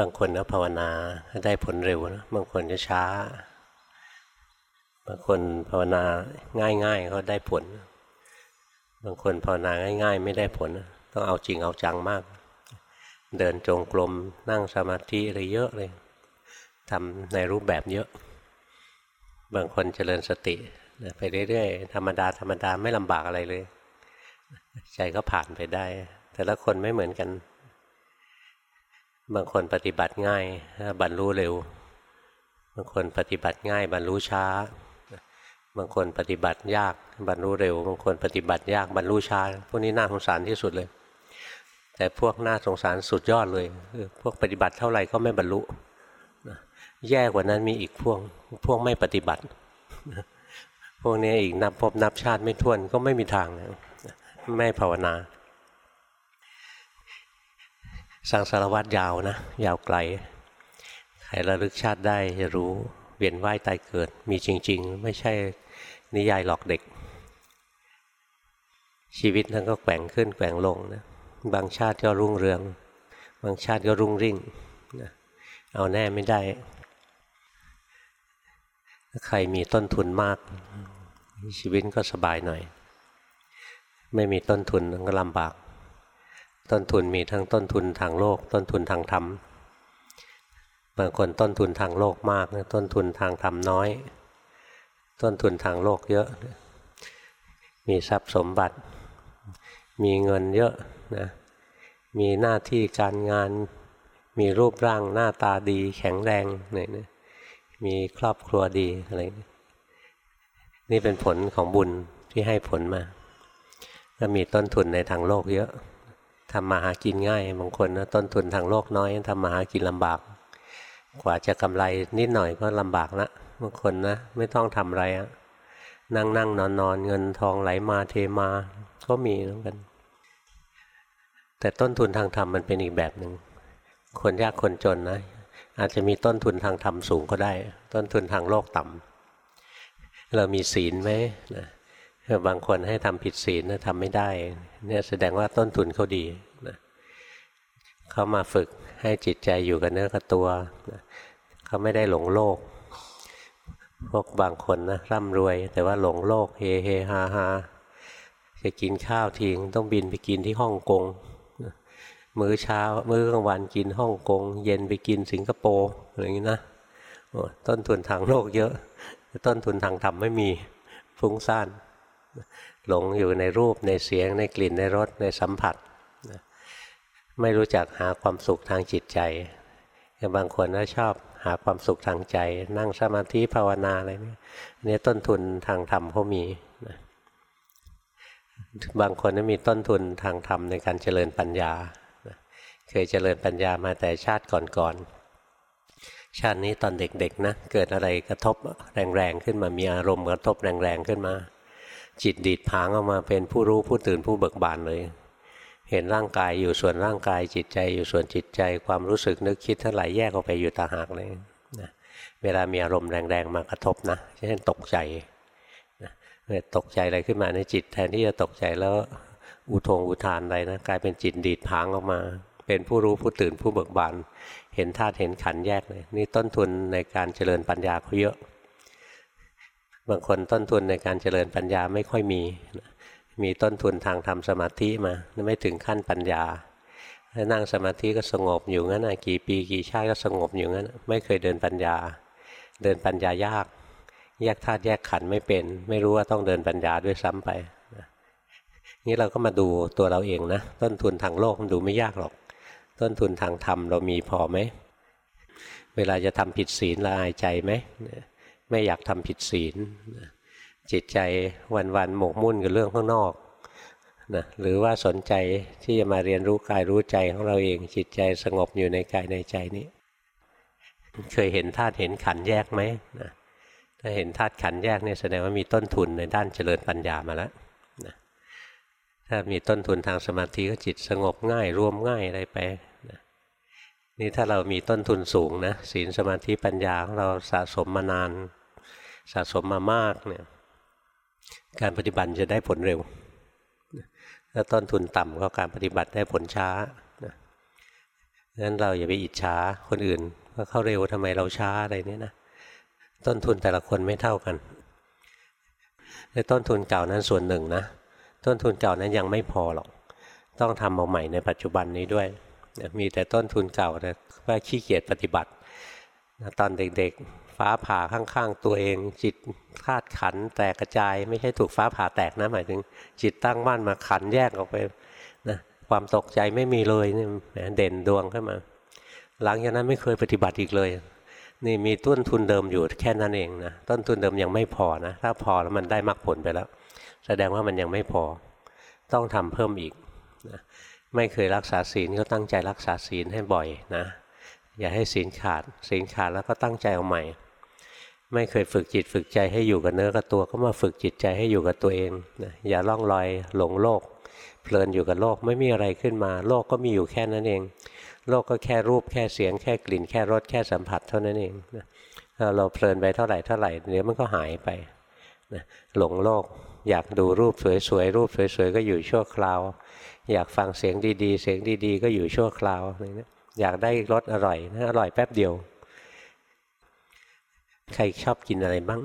บางคนก็ภาวนาได้ผลเร็วนะบางคนก็ช้า บางคนภาวนาง่ายๆก็ได้ผล บางคนภาวนาง่าย ๆ ไม่ได้ผล ต้องเอาจริงเอาจังมาก เดินจงกรมนั่งสมาธิอะไรเยอะเลยทำในรูปแบบเยอะ บางคนเจริญสติไปเรื่อยๆธรรมดาธรรมดาไม่ลำบากอะไรเลย ใจก็ผ่านไปได้ แต่ละคนไม่เหมือนกัน บางคนปฏิบัติง่ายบรรลุเร็ว บางคนปฏิบัติง่ายบรรลุช้า บางคนปฏิบัติยากบรรลุเร็ว บางคนปฏิบัติยากบรรลุช้า พวกนี้น่าสงสารที่สุดเลย แต่พวกน่าสงสารสุดยอดเลย พวกปฏิบัติเท่าไหร่ก็ไม่บรรลุ แย่กว่านั้นมีอีกพวก พวกไม่ปฏิบัติ พวกนี้อีกนับพบนับชาติไม่ท้วนก็ไม่มีทาง ไม่ภาวนา สังสารวัตรยาวนะ ยาวไกลใครระลึกชาติได้จะรู้เวียนว่ายตายเกิด มีจริง ๆ ไม่ใช่นิยายหลอกเด็ก ชีวิตนั้นก็แกว่งขึ้นแกว่งลงนะบางชาติก็รุ่งเรือง บางชาติก็รุ่งริ่งนะเอาแน่ไม่ได้ถ้าใครมีต้นทุนมาก ชีวิตก็สบายหน่อย ไม่มีต้นทุนก็ลำบาก ต้นทุนมีทั้งต้นทุนทางโลก ต้นทุนทางธรรม บางคนต้นทุนทางโลกมาก ต้นทุนทางธรรมน้อย ต้นทุนทางโลกเยอะ มีทรัพย์สมบัติ มีเงินเยอะนะมีหน้าที่การงาน มีรูปร่างหน้าตาดีแข็งแรงเนี่ยมีครอบครัวดีอะไรนี่เป็นผลของบุญที่ให้ผลมาก็มีต้นทุนในทางโลกเยอะ ทำมาหากินง่ายบางคนนะต้นทุนทางโลกน้อยทำมาหากินลำบาก กว่าจะกำไรนิดหน่อยก็ลำบากละบางคนนะไม่ต้องทำอะไรอะนั่งนั่งนอนนอนเงินทองไหลมาเทมาก็มีเหมือนกัน แต่ต้นทุนทางธรรมมันเป็นอีกแบบหนึ่งคนยากคนจนนะ อาจจะมีต้นทุนทางธรรมสูงก็ได้ ต้นทุนทางโลกต่ำเรามีศีลไหมนะบางคนให้ทำผิดศีลนะทำไม่ได้ เนี่ยแสดงว่าต้นทุนเขาดีนะเขามาฝึกให้จิตใจอยู่กับเนื้อกับตัวนะเขาไม่ได้หลงโลก พวกบางคนนะร่ำรวย แต่ว่าหลงโลก เฮเฮฮาฮาจะกินข้าวทิ้งต้องบินไปกินที่ฮ่องกงมื้อเช้า มื้อกลางวันกินฮ่องกง เย็นไปกินสิงคโปร์อะไรอย่างนี้นะต้นทุนทางโลกเยอะ ต้นทุนทางธรรมไม่มีฟุ้งซ่าน หลงอยู่ในรูปในเสียงในกลิ่นในรสในสัมผัส ไม่รู้จักหาความสุขทางจิตใจบางคนก็ชอบหาความสุขทางใจ นั่งสมาธิภาวนาอะไรนี่นี่ต้นทุนทางธรรมเขามีบางคนมีต้นทุนทางธรรมในการเจริญปัญญาเคยเจริญปัญญามาแต่ชาติก่อนๆ ชาตินี้ตอนเด็กๆนะเกิดอะไรกระทบแรงๆขึ้นมามีอารมณ์กระทบแรงๆขึ้นมา จิตดีดผางออกมาเป็นผู้รู้ผู้ตื่นผู้เบิกบานเลย เห็นร่างกายอยู่ส่วนร่างกายจิตใจอยู่ส่วนจิตใจ ความรู้สึกนึกคิดทั้งหลายแยกออกไปอยู่ต่างหากเลยนะเวลามีอารมณ์แรงๆมากระทบนะเช่นตกใจนะตกใจอะไรขึ้นมาในจิตแทนที่จะตกใจแล้วอุทงอุทานอะไรนะกลายเป็นจิตดีดผางออกมา เป็นผู้รู้ผู้ตื่นผู้เบิกบานเห็นธาตุเห็นขันแยกเลย นี่ต้นทุนในการเจริญปัญญาเขาเยอะ บางคนต้นทุนในการเจริญปัญญาไม่ค่อยมี มีต้นทุนทางทำสมาธิมาไม่ถึงขั้นปัญญาถ้านั่งสมาธิก็สงบอยู่งั้นนะกี่ปีกี่ชาติก็สงบอยู่งั้น ไม่เคยเดินปัญญา เดินปัญญายาก แยกธาตุแยกขันไม่เป็น ไม่รู้ว่าต้องเดินปัญญาด้วยซ้ำไปนี่เราก็มาดูตัวเราเองนะ ต้นทุนทางโลกมันดูไม่ยากหรอก ต้นทุนทางธรรมเรามีพอไหม เวลาจะทำผิดศีลละอายใจไหม ไม่อยากทำผิดศีลจิตใจวันๆหมกมุ่นกับเรื่องข้างนอกนะหรือว่าสนใจที่จะมาเรียนรู้กายรู้ใจของเราเองจิตใจสงบอยู่ในกายในใจนี้ เคยเห็นธาตุเห็นขันแยกไหมนะถ้าเห็นธาตุขันแยกเนี่ยแสดงว่ามีต้นทุนในด้านเจริญปัญญามาแล้วถ้ามีต้นทุนทางสมาธิก็จิตสงบง่ายรวมง่ายอะไรไปนะนี่ถ้าเรามีต้นทุนสูงนะศีลสมาธิปัญญาของเราสะสมมานาน สะสมมามากเนี่ยการปฏิบัติจะได้ผลเร็ว ถ้าต้นทุนต่ำก็การปฏิบัติได้ผลช้างั้นเราอย่าไปอิจฉาคนอื่นว่าเขาเร็วทำไมเราช้าอะไรเนี่ยนะ ต้นทุนแต่ละคนไม่เท่ากันในต้นทุนเก่านั้นส่วนหนึ่งนะ ต้นทุนเก่านั้นยังไม่พอหรอก ต้องทำเอาใหม่ในปัจจุบันนี้ด้วย มีแต่ต้นทุนเก่าแต่ว่าขี้เกียจปฏิบัติ ตอนเด็ก ฟ้าผ่าข้างๆ ตัวเอง จิตคาดขันแตกกระจาย ไม่ใช่ถูกฟ้าผ่าแตกนะหมายถึง จิตตั้งมั่นมาขันแยกออกไปนะความตกใจไม่มีเลยนี่เด่นดวงขึ้นมา หลังจากนั้นไม่เคยปฏิบัติอีกเลย นี่มีต้นทุนเดิมอยู่แค่นั้นเองนะต้นทุนเดิมยังไม่พอนะถ้าพอแล้วมันได้มรรคผลไปแล้ว แสดงว่ามันยังไม่พอ ต้องทำเพิ่มอีกนะไม่เคยรักษาศีลก็ตั้งใจรักษาศีลให้บ่อยนะอย่าให้ศีลขาดศีลขาดแล้วก็ตั้งใจเอาใหม่ ไม่เคยฝึกจิตฝึกใจให้อยู่กับเนื้อกับตัวก็มาฝึกจิตใจให้อยู่กับตัวเองนะอย่าล่องลอยหลงโลก เพลินอยู่กับโลกไม่มีอะไรขึ้นมา โลกก็มีอยู่แค่นั้นเอง โลกก็แค่รูปแค่เสียง แค่กลิ่น แค่รสแค่สัมผัสเท่านั้นเองนะเราเพลินไปเท่าไหร่เท่าไหร่เดี๋ยวมันก็หายไปนะหลงโลกอยากดูรูปสวยๆรูปสวยๆก็อยู่ชั่วคราว อยากฟังเสียงดีๆ เสียงดีๆ ก็อยู่ชั่วคราวอะไรเงี้ยอยากได้รสอร่อยนะอร่อยแป๊บเดียว ใครชอบกินอะไรบ้าง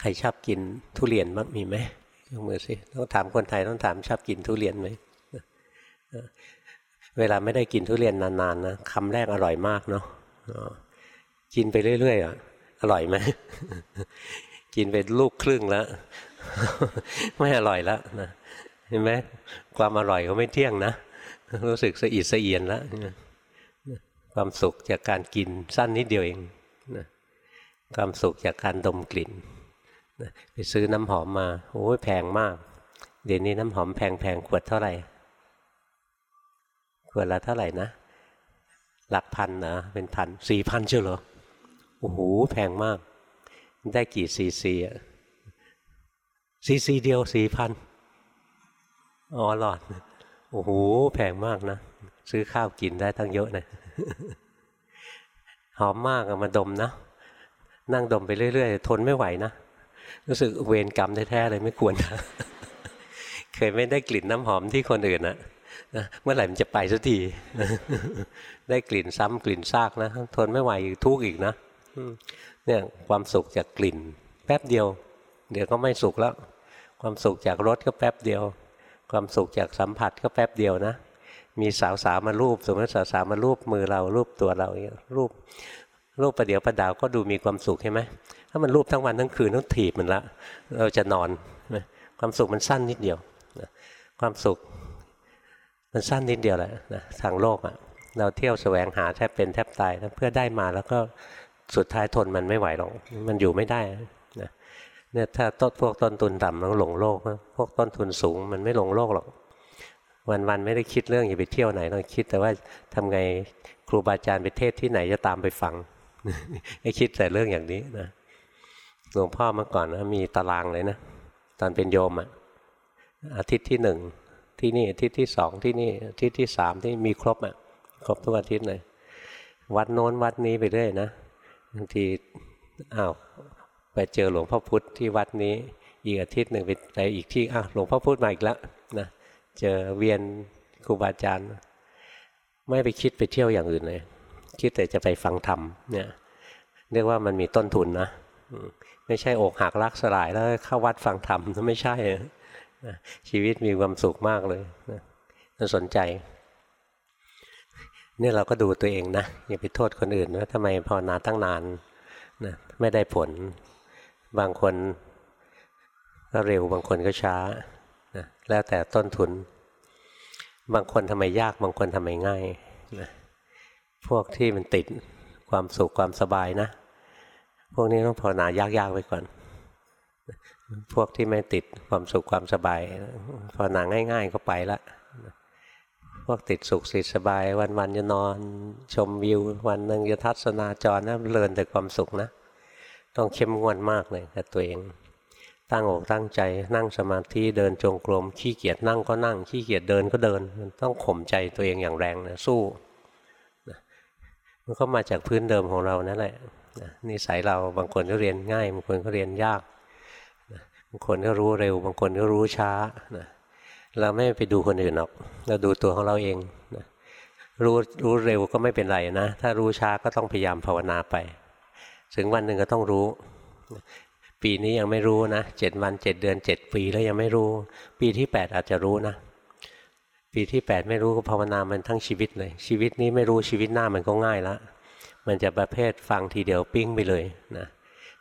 ใครชอบกินทุเรียนบ้างมีไหมยกมือสิต้องถามคนไทยต้องถามชอบกินทุเรียนไหมเวลาไม่ได้กินทุเรียนนานๆนะคำแรกอร่อยมากเนาะกินไปเรื่อยๆอะอร่อยไหมกินเป็นลูกครึ่งแล้ว ไม่อร่อยแล้วนะเห็นไหมความอร่อยก็ไม่เที่ยงนะรู้สึกสะอิดสะเอียนแล้วความสุขจากการกินสั้นนิดเดียวเอง ความสุขจากการดมกลิ่นไปซื้อน้ำหอมมาโอ้ยแพงมาก เดี๋ยวนี้น้ำหอมแพงแพงขวดเท่าไหร่ขวดละเท่าไหร่นะ หลักพันนะเป็นพันสี่พันเชียวเหรอโอ้โหแพงมาก ได้กี่ซีซีอะซีซีเดียวสี่พันอ๋อหลอดโอ้โหแพงมากนะ ซื้อข้าวกินได้ทั้งเยอะนะหอมมากอะมาดมนะ นั่งดมไปเรื่อย ๆ ทนไม่ไหวนะ รู้สึกเวรกรรมแท้ๆเลยไม่ควรนะเคยไม่ได้กลิ่นน้ำหอมที่คนอื่นนะนะเมื่อไหร่มันจะไปสักทีได้กลิ่นซ้ำกลิ่นซากนะ ทนไม่ไหวทุกข์อีกนะเนี่ยความสุขจากกลิ่น แป๊บเดียว เดี๋ยวก็ไม่สุขแล้ว ความสุขจากรสก็แป๊บเดียว ความสุขจากสัมผัสก็แป๊บเดียวนะมีสาวสาวมารูป สมมติสาวสาวมารูปมือเรารูปตัวเรารูป รูปประเดี๋ยวประดาวก็ดูมีความสุขใช่ไหมถ้ามันรูปทั้งวันทั้งคืนต้องถีบมันละเราจะนอนความสุขมันสั้นนิดเดียวความสุขมันสั้นนิดเดียวแหละนะทางโลกอะ่ะเราเที่ยวแสวงหาแทบเป็นแทบตายเพื่อได้มาแล้วก็สุดท้ายทนมันไม่ไหวหรอกมันอยู่ไม่ได้นะเนี่ยถ้าต้นพวกต้นทุนต่ำต้องหลงโลกพวกต้นทุนสูงมันไม่หลงโลกหรอกวันๆไม่ได้คิดเรื่องอย่าไปเที่ยวไหนต้องคิดแต่ว่าทำไงครูบาอาจารย์ไปเทศที่ไหนจะตามไปฟัง ให้คิดแต่เรื่องอย่างนี้นะหลวงพ่อเมื่อก่อนนะมีตารางเลยนะตอนเป็นโยมอะอาทิตย์ที่หนึ่งที่นี่อาทิตย์ที่สองที่นี่อาทิตย์ที่สามที่มีครบอะครบทุกอาทิตย์เลยวัดโน้นวัดนี้ไปเรื่อยนะบางทีอ้าวไปเจอหลวงพ่อพุธที่วัดนี้อีกอาทิตย์หนึ่งไปอีกที่อ้าวหลวงพ่อพุธมาอีกแล้วนะเจอเวียนครูบาอาจารย์ไม่ไปคิดไปเที่ยวอย่างอื่นเลย คิดแต่จะไปฟังธรรมเนี่ยเรียกว่ามันมีต้นทุนนะไม่ใช่อกหักรักสลายแล้วเข้าวัดฟังธรรมไม่ใช่ชีวิตมีความสุขมากเลยนะน่าสนใจนี่เราก็ดูตัวเองนะอย่าไปโทษคนอื่นว่าทำไมภาวนาตั้งนานนะไม่ได้ผล บางคนก็เร็วบางคนก็ช้านะแล้วแต่ต้นทุน บางคนทำไมยากบางคนทำไมง่ายนะ พวกที่มันติดความสุขความสบายนะ พวกนี้ต้องภาวนายากๆไว้ก่อน พวกที่ไม่ติดความสุขความสบายภาวนาง่าย ๆ ก็ไปละพวกติดสุขสิสบาย วันวันจะนอน ชมวิว วันหนึ่งจะทัศนาจรนะเลินแต่ความสุขนะ ต้องเข้มงวดมากเลยกับตัวเอง ตั้งอกตั้งใจนั่งสมาธิเดินจงกรมขี้เกียจนั่งก็นั่งขี้เกียจเดินก็เดิน มันต้องข่มใจตัวเองอย่างแรงนะสู้ มันก็มาจากพื้นเดิมของเรานั่นแหละนิสัยเราบางคนก็เรียนง่าย บางคนก็เรียนยากบางคนก็รู้เร็ว บางคนก็รู้ช้านะเราไม่ไปดูคนอื่นหรอกเราดูตัวของเราเองนะรู้รู้เร็วก็ไม่เป็นไรนะ ถ้ารู้ช้าก็ต้องพยายามภาวนาไป ถึงวันหนึ่งก็ต้องรู้ ปีนี้ยังไม่รู้นะเจ็ดวันเจ็ดเดือนเจ็ดปีแล้วยังไม่รู้ ปีที่แปดอาจจะรู้นะ ปีที่แปดไม่รู้ก็ภาวนามันทั้งชีวิตเลย ชีวิตนี้ไม่รู้ชีวิตหน้ามันก็ง่ายละมันจะประเภทฟังทีเดียวปิ้งไปเลยนะ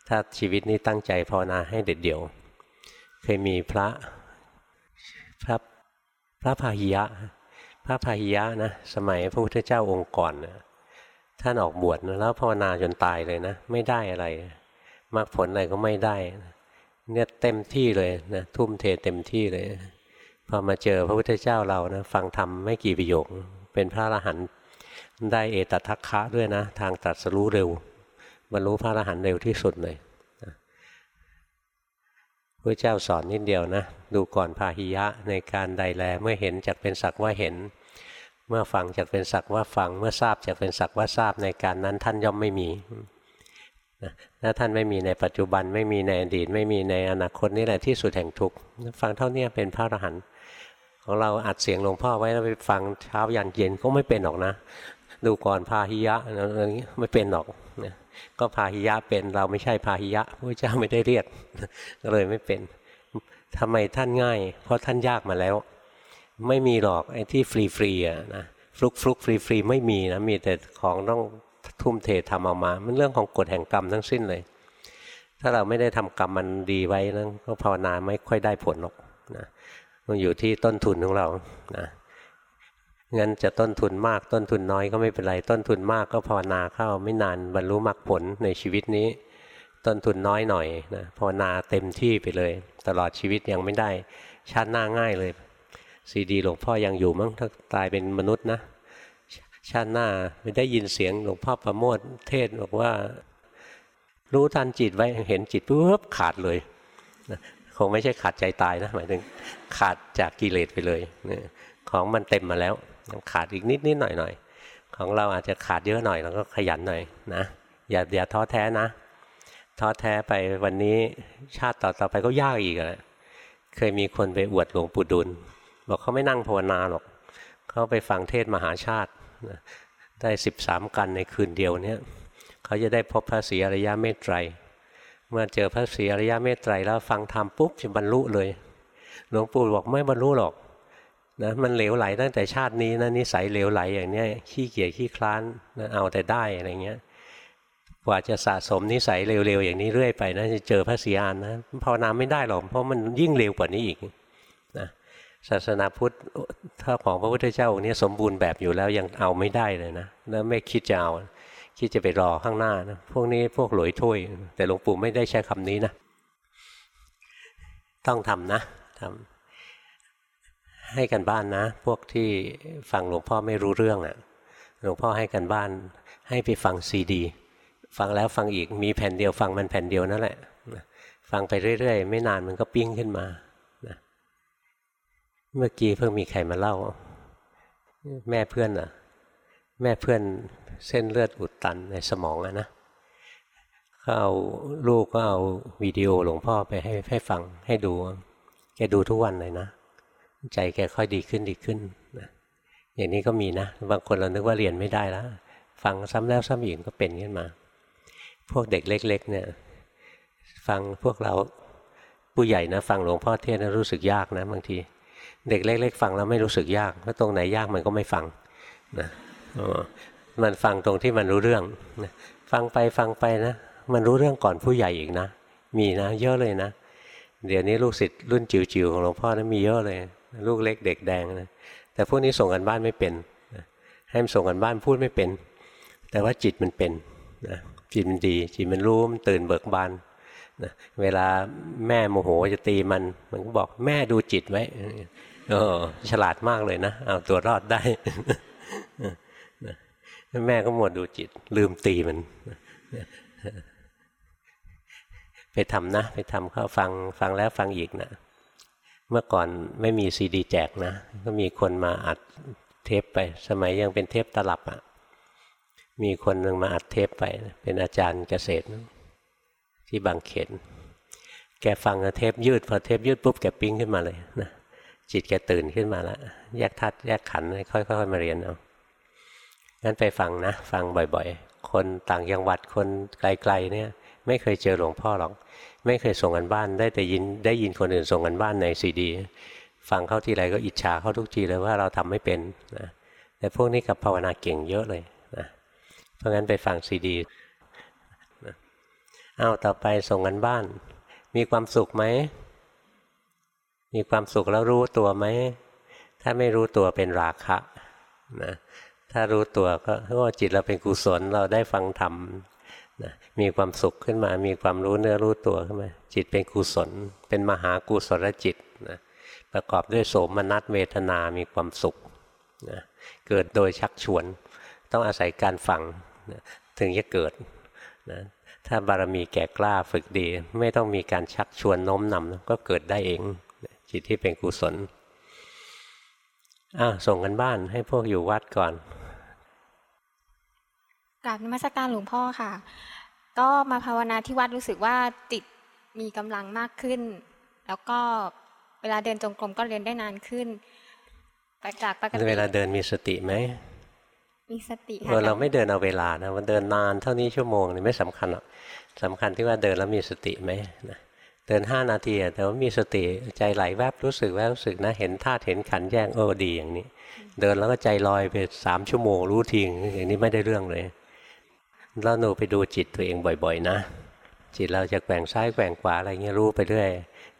ถ้าชีวิตนี้ตั้งใจภาวนาให้เด็ดเดี่ยว เคยมีพระพระพระพาหิยะ พระพาหิยะนะสมัยพระพุทธเจ้าองค์ก่อนนะท่านออกบวชนะแล้วภาวนาจนตายเลยนะ ไม่ได้อะไรมรรคผลอะไรก็ไม่ได้ เนี่ยเต็มที่เลยนะทุ่มเทเต็มที่เลย พอมาเจอพระพุทธเจ้าเรานะฟังธรรมไม่กี่ประโยค เป็นพระอรหันต์ได้เอตทัคคะด้วยนะ ทางตรัสรู้เร็วบรรลุพระอรหันต์เร็วที่สุดเลยพระเจ้าสอนนิดเดียวนะ ดูก่อนพาหิยะในการใดแลเมื่อเห็นจากเป็นสักว่าเห็น เมื่อฟังจากเป็นสักว่าฟัง เมื่อทราบจากเป็นสักว่าทราบในการนั้นท่านย่อมไม่มีถ้าท่านไม่มีในปัจจุบันไม่มีในอดีต ไม่มีในอนาคตนี่แหละที่สุดแห่งทุกข์ฟังเท่านี้เป็นพระอรหันต์ ของเราอัดเสียงหลวงพ่อไว้แล้วไปฟังเช้ายันเย็นก็ไม่เป็นหรอกนะ ดูก่อนพาหิยะอะไรนี้ไม่เป็นหรอกก็พาหิยะเป็นเราไม่ใช่พาหิยะพระเจ้าไม่ได้เรียกก็เลยไม่เป็นทำไมท่านง่าย เพราะท่านยากมาแล้ว ไม่มีหรอกไอ้ที่ฟรีฟรีอะนะฟลุกฟลุกฟรีฟรีไม่มีนะมีแต่ของต้องทุ่มเททำออกมา มันเรื่องของกฎแห่งกรรมทั้งสิ้นเลย ถ้าเราไม่ได้ทำกรรมมันดีไว้นั้นก็ภาวนาไม่ค่อยได้ผลหรอก มันอยู่ที่ต้นทุนของเรานะงั้นจะต้นทุนมากต้นทุนน้อยก็ไม่เป็นไร ต้นทุนมากก็ภาวนาเข้าไม่นานบรรลุมรรคผลในชีวิตนี้ ต้นทุนน้อยหน่อยนะภาวนาเต็มที่ไปเลย ตลอดชีวิตยังไม่ได้ ชาติหน้าง่ายเลยซีดีหลวงพ่อยังอยู่มั้งถ้าตายเป็นมนุษย์นะชาติหน้าไม่ได้ยินเสียงหลวงพ่อประโมทเทศบอกว่า รู้ทันจิตไว้เห็นจิตปุ๊บขาดเลย คงไม่ใช่ขาดใจตายนะหมายถึงขาดจากกิเลสไปเลยของมันเต็มมาแล้ว ขาดอีกนิดนิดหน่อยหน่อยของเราอาจจะขาดเยอะหน่อยเราก็ขยันหน่อยนะอย่าอย่าท้อแท้นะ ท้อแท้ไปวันนี้ชาติต่อต่อไปก็ยากอีกอะเคยมีคนไปอวดหลวงปู่ดุล บอกเขาไม่นั่งภาวนาหรอกเขาไปฟังเทศมหาชาติได้สิบสามกันในคืนเดียวเนี้ยเขาจะได้พบพระศรีอริยะเมตไตร เมื่อเจอพระศรีอริยะเมตไตรแล้วฟังธรรมปุ๊บจะบรรลุเลย หลวงปู่บอกไม่บรรลุหรอกนะมันเหลวไหลตั้งแต่ชาตินี้นะนิสัยเหลวไหลอย่างเนี้ยขี้เกียจขี้คลานนะเอาแต่ได้อะไรเงี้ยกว่าจะสะสมนิสัยเร็วๆอย่างนี้เรื่อยไปนะจะเจอพระสีอานนะภาวนาไม่ได้หรอกเพราะมันยิ่งเร็วกว่านี้อีกนะศาสนาพุทธถ้าของพระพุทธเจ้าองค์นี้สมบูรณ์แบบอยู่แล้วยังเอาไม่ได้เลยนะแล้วไม่คิดจะเอา คิดจะไปรอข้างหน้านะพวกนี้พวกหลอยถ้วย แต่หลวงปู่ไม่ได้ใช้คำนี้นะ ต้องทำนะทำให้กันบ้านนะ พวกที่ฟังหลวงพ่อไม่รู้เรื่องอะ่ะหลวงพ่อให้กันบ้านให้ไปฟังซีดี ฟังแล้วฟังอีกมีแผ่นเดียวฟังมันแผ่นเดียวนั่นแหละ ฟังไปเรื่อยๆ ไม่นานมันก็ปิ้งขึ้นมาเมื่อกี้เพิ่งมีใครมาเล่า แม่เพื่อนอะ แม่เพื่อน เส้นเลือดอุดตันในสมองอะนะเขาเอาลูกก็เอาวิดีโอหลวงพ่อไปให้ให้ฟังให้ดู แกดูทุกวันเลยนะ ใจแกค่อยดีขึ้นดีขึ้นนะอย่างนี้ก็มีนะ บางคนเรานึกว่าเรียนไม่ได้แล้ว ฟังซ้ำแล้วซ้ำอีกก็เป็นขึ้นมา พวกเด็กเล็ก ๆ เนี่ย ฟังพวกเราผู้ใหญ่นะ ฟังหลวงพ่อเทศนะรู้สึกยากนะบางที เด็กเล็ก ๆ ฟังแล้วไม่รู้สึกยากถ้าตรงไหนยากมันก็ไม่ฟังนะ มันฟังตรงที่มันรู้เรื่องฟังไปฟังไปนะมันรู้เรื่องก่อนผู้ใหญ่อีกนะ มีนะ เยอะเลยนะ เดี๋ยวนี้ลูกศิษย์รุ่นจิ๋วๆของหลวงพ่อนะมีเยอะเลย ลูกเล็กเด็กแดงนะแต่พวกนี้ส่งกันบ้านไม่เป็นให้มันส่งกันบ้านพูดไม่เป็น แต่ว่าจิตมันเป็นนะจิตมันดี จิตมันรู้มันตื่นเบิกบานนะเวลาแม่โมโหจะตีมัน มันก็บอกแม่ดูจิตไว้เออฉลาดมากเลยนะเอาตัวรอดได้ แม่ก็หมดดูจิต ลืมตีมัน ไปทำนะ ไปทำเข้าฟังฟังแล้วฟังอีกนะเมื่อก่อนไม่มีซีดีแจกนะ ก็มีคนมาอัดเทปไป สมัยยังเป็นเทปตลับอะ่ะ มีคนหนึ่งมาอัดเทปไป เป็นอาจารย์เกษตร ที่บางเขน แกฟังเทปยืด พอเทปยืดปุ๊บแกปิ้งขึ้นมาเลยนะจิตแกตื่นขึ้นมาแล้วแยกทัดแยกขันค่อยๆมาเรียนเอา งั้นไปฟังนะ ฟังบ่อยๆ คนต่างจังหวัดคนไกลๆเนี่ย ไม่เคยเจอหลวงพ่อหรอก ไม่เคยส่งกันบ้านได้แต่ยินได้ยินคนอื่นส่งกันบ้านในซีดี ฟังเข้าทีไรก็อิจฉาเข้าทุกทีเลยว่าเราทำไม่เป็นนะแต่พวกนี้กับภาวนาเก่งเยอะเลยนะเพราะงั้นไปฟังซีดีอ้าวต่อไปส่งกันบ้าน มีความสุขไหมมีความสุขแล้วรู้ตัวไหมถ้าไม่รู้ตัวเป็นราคะนะ ถ้ารู้ตัวก็ว่าจิตเราเป็นกุศลเราได้ฟังธรรมนะมีความสุขขึ้นมา มีความรู้เนื้อรู้ตัวขึ้นมา จิตเป็นกุศล เป็นมหากุศลจิตนะประกอบด้วยโสมนัสเวทนา มีความสุขนะเกิดโดยชักชวน ต้องอาศัยการฟังนะถึงจะเกิดนะถ้าบารมีแก่กล้าฝึกดี ไม่ต้องมีการชักชวนโน้มนำก็เกิดได้เอง จิตที่เป็นกุศลอะส่งกันบ้านให้พวกอยู่วัดก่อน กราบนมัสการหลวงพ่อค่ะ ก็มาภาวนาที่วัดรู้สึกว่าจิตมีกำลังมากขึ้น แล้วก็เวลาเดินจงกรมก็เรียนได้นานขึ้นไปจากปกติเวลาเดินมีสติไหมมีสติค่ะเราไม่เดินเอาเวลานะมันเดินนานเท่านี้ชั่วโมงนี่ไม่สำคัญหรอกสำคัญที่ว่าเดินแล้วมีสติไหมนะเดินห้านาทีแต่ว่ามีสติใจไหลแวบรู้สึกแวบรู้สึกนะเห็นธาตุเห็นขันแยกโอ้ดีอย่างนี้ เดินแล้วก็ใจลอยไปสามชั่วโมงรู้ทิ้งอย่างนี้ไม่ได้เรื่องเลย แล้วหนูไปดูจิตตัวเองบ่อย ๆ นะ จิตเราจะแกว่งซ้ายแกว่งขวาอะไรเงี้ยรู้ไปเรื่อย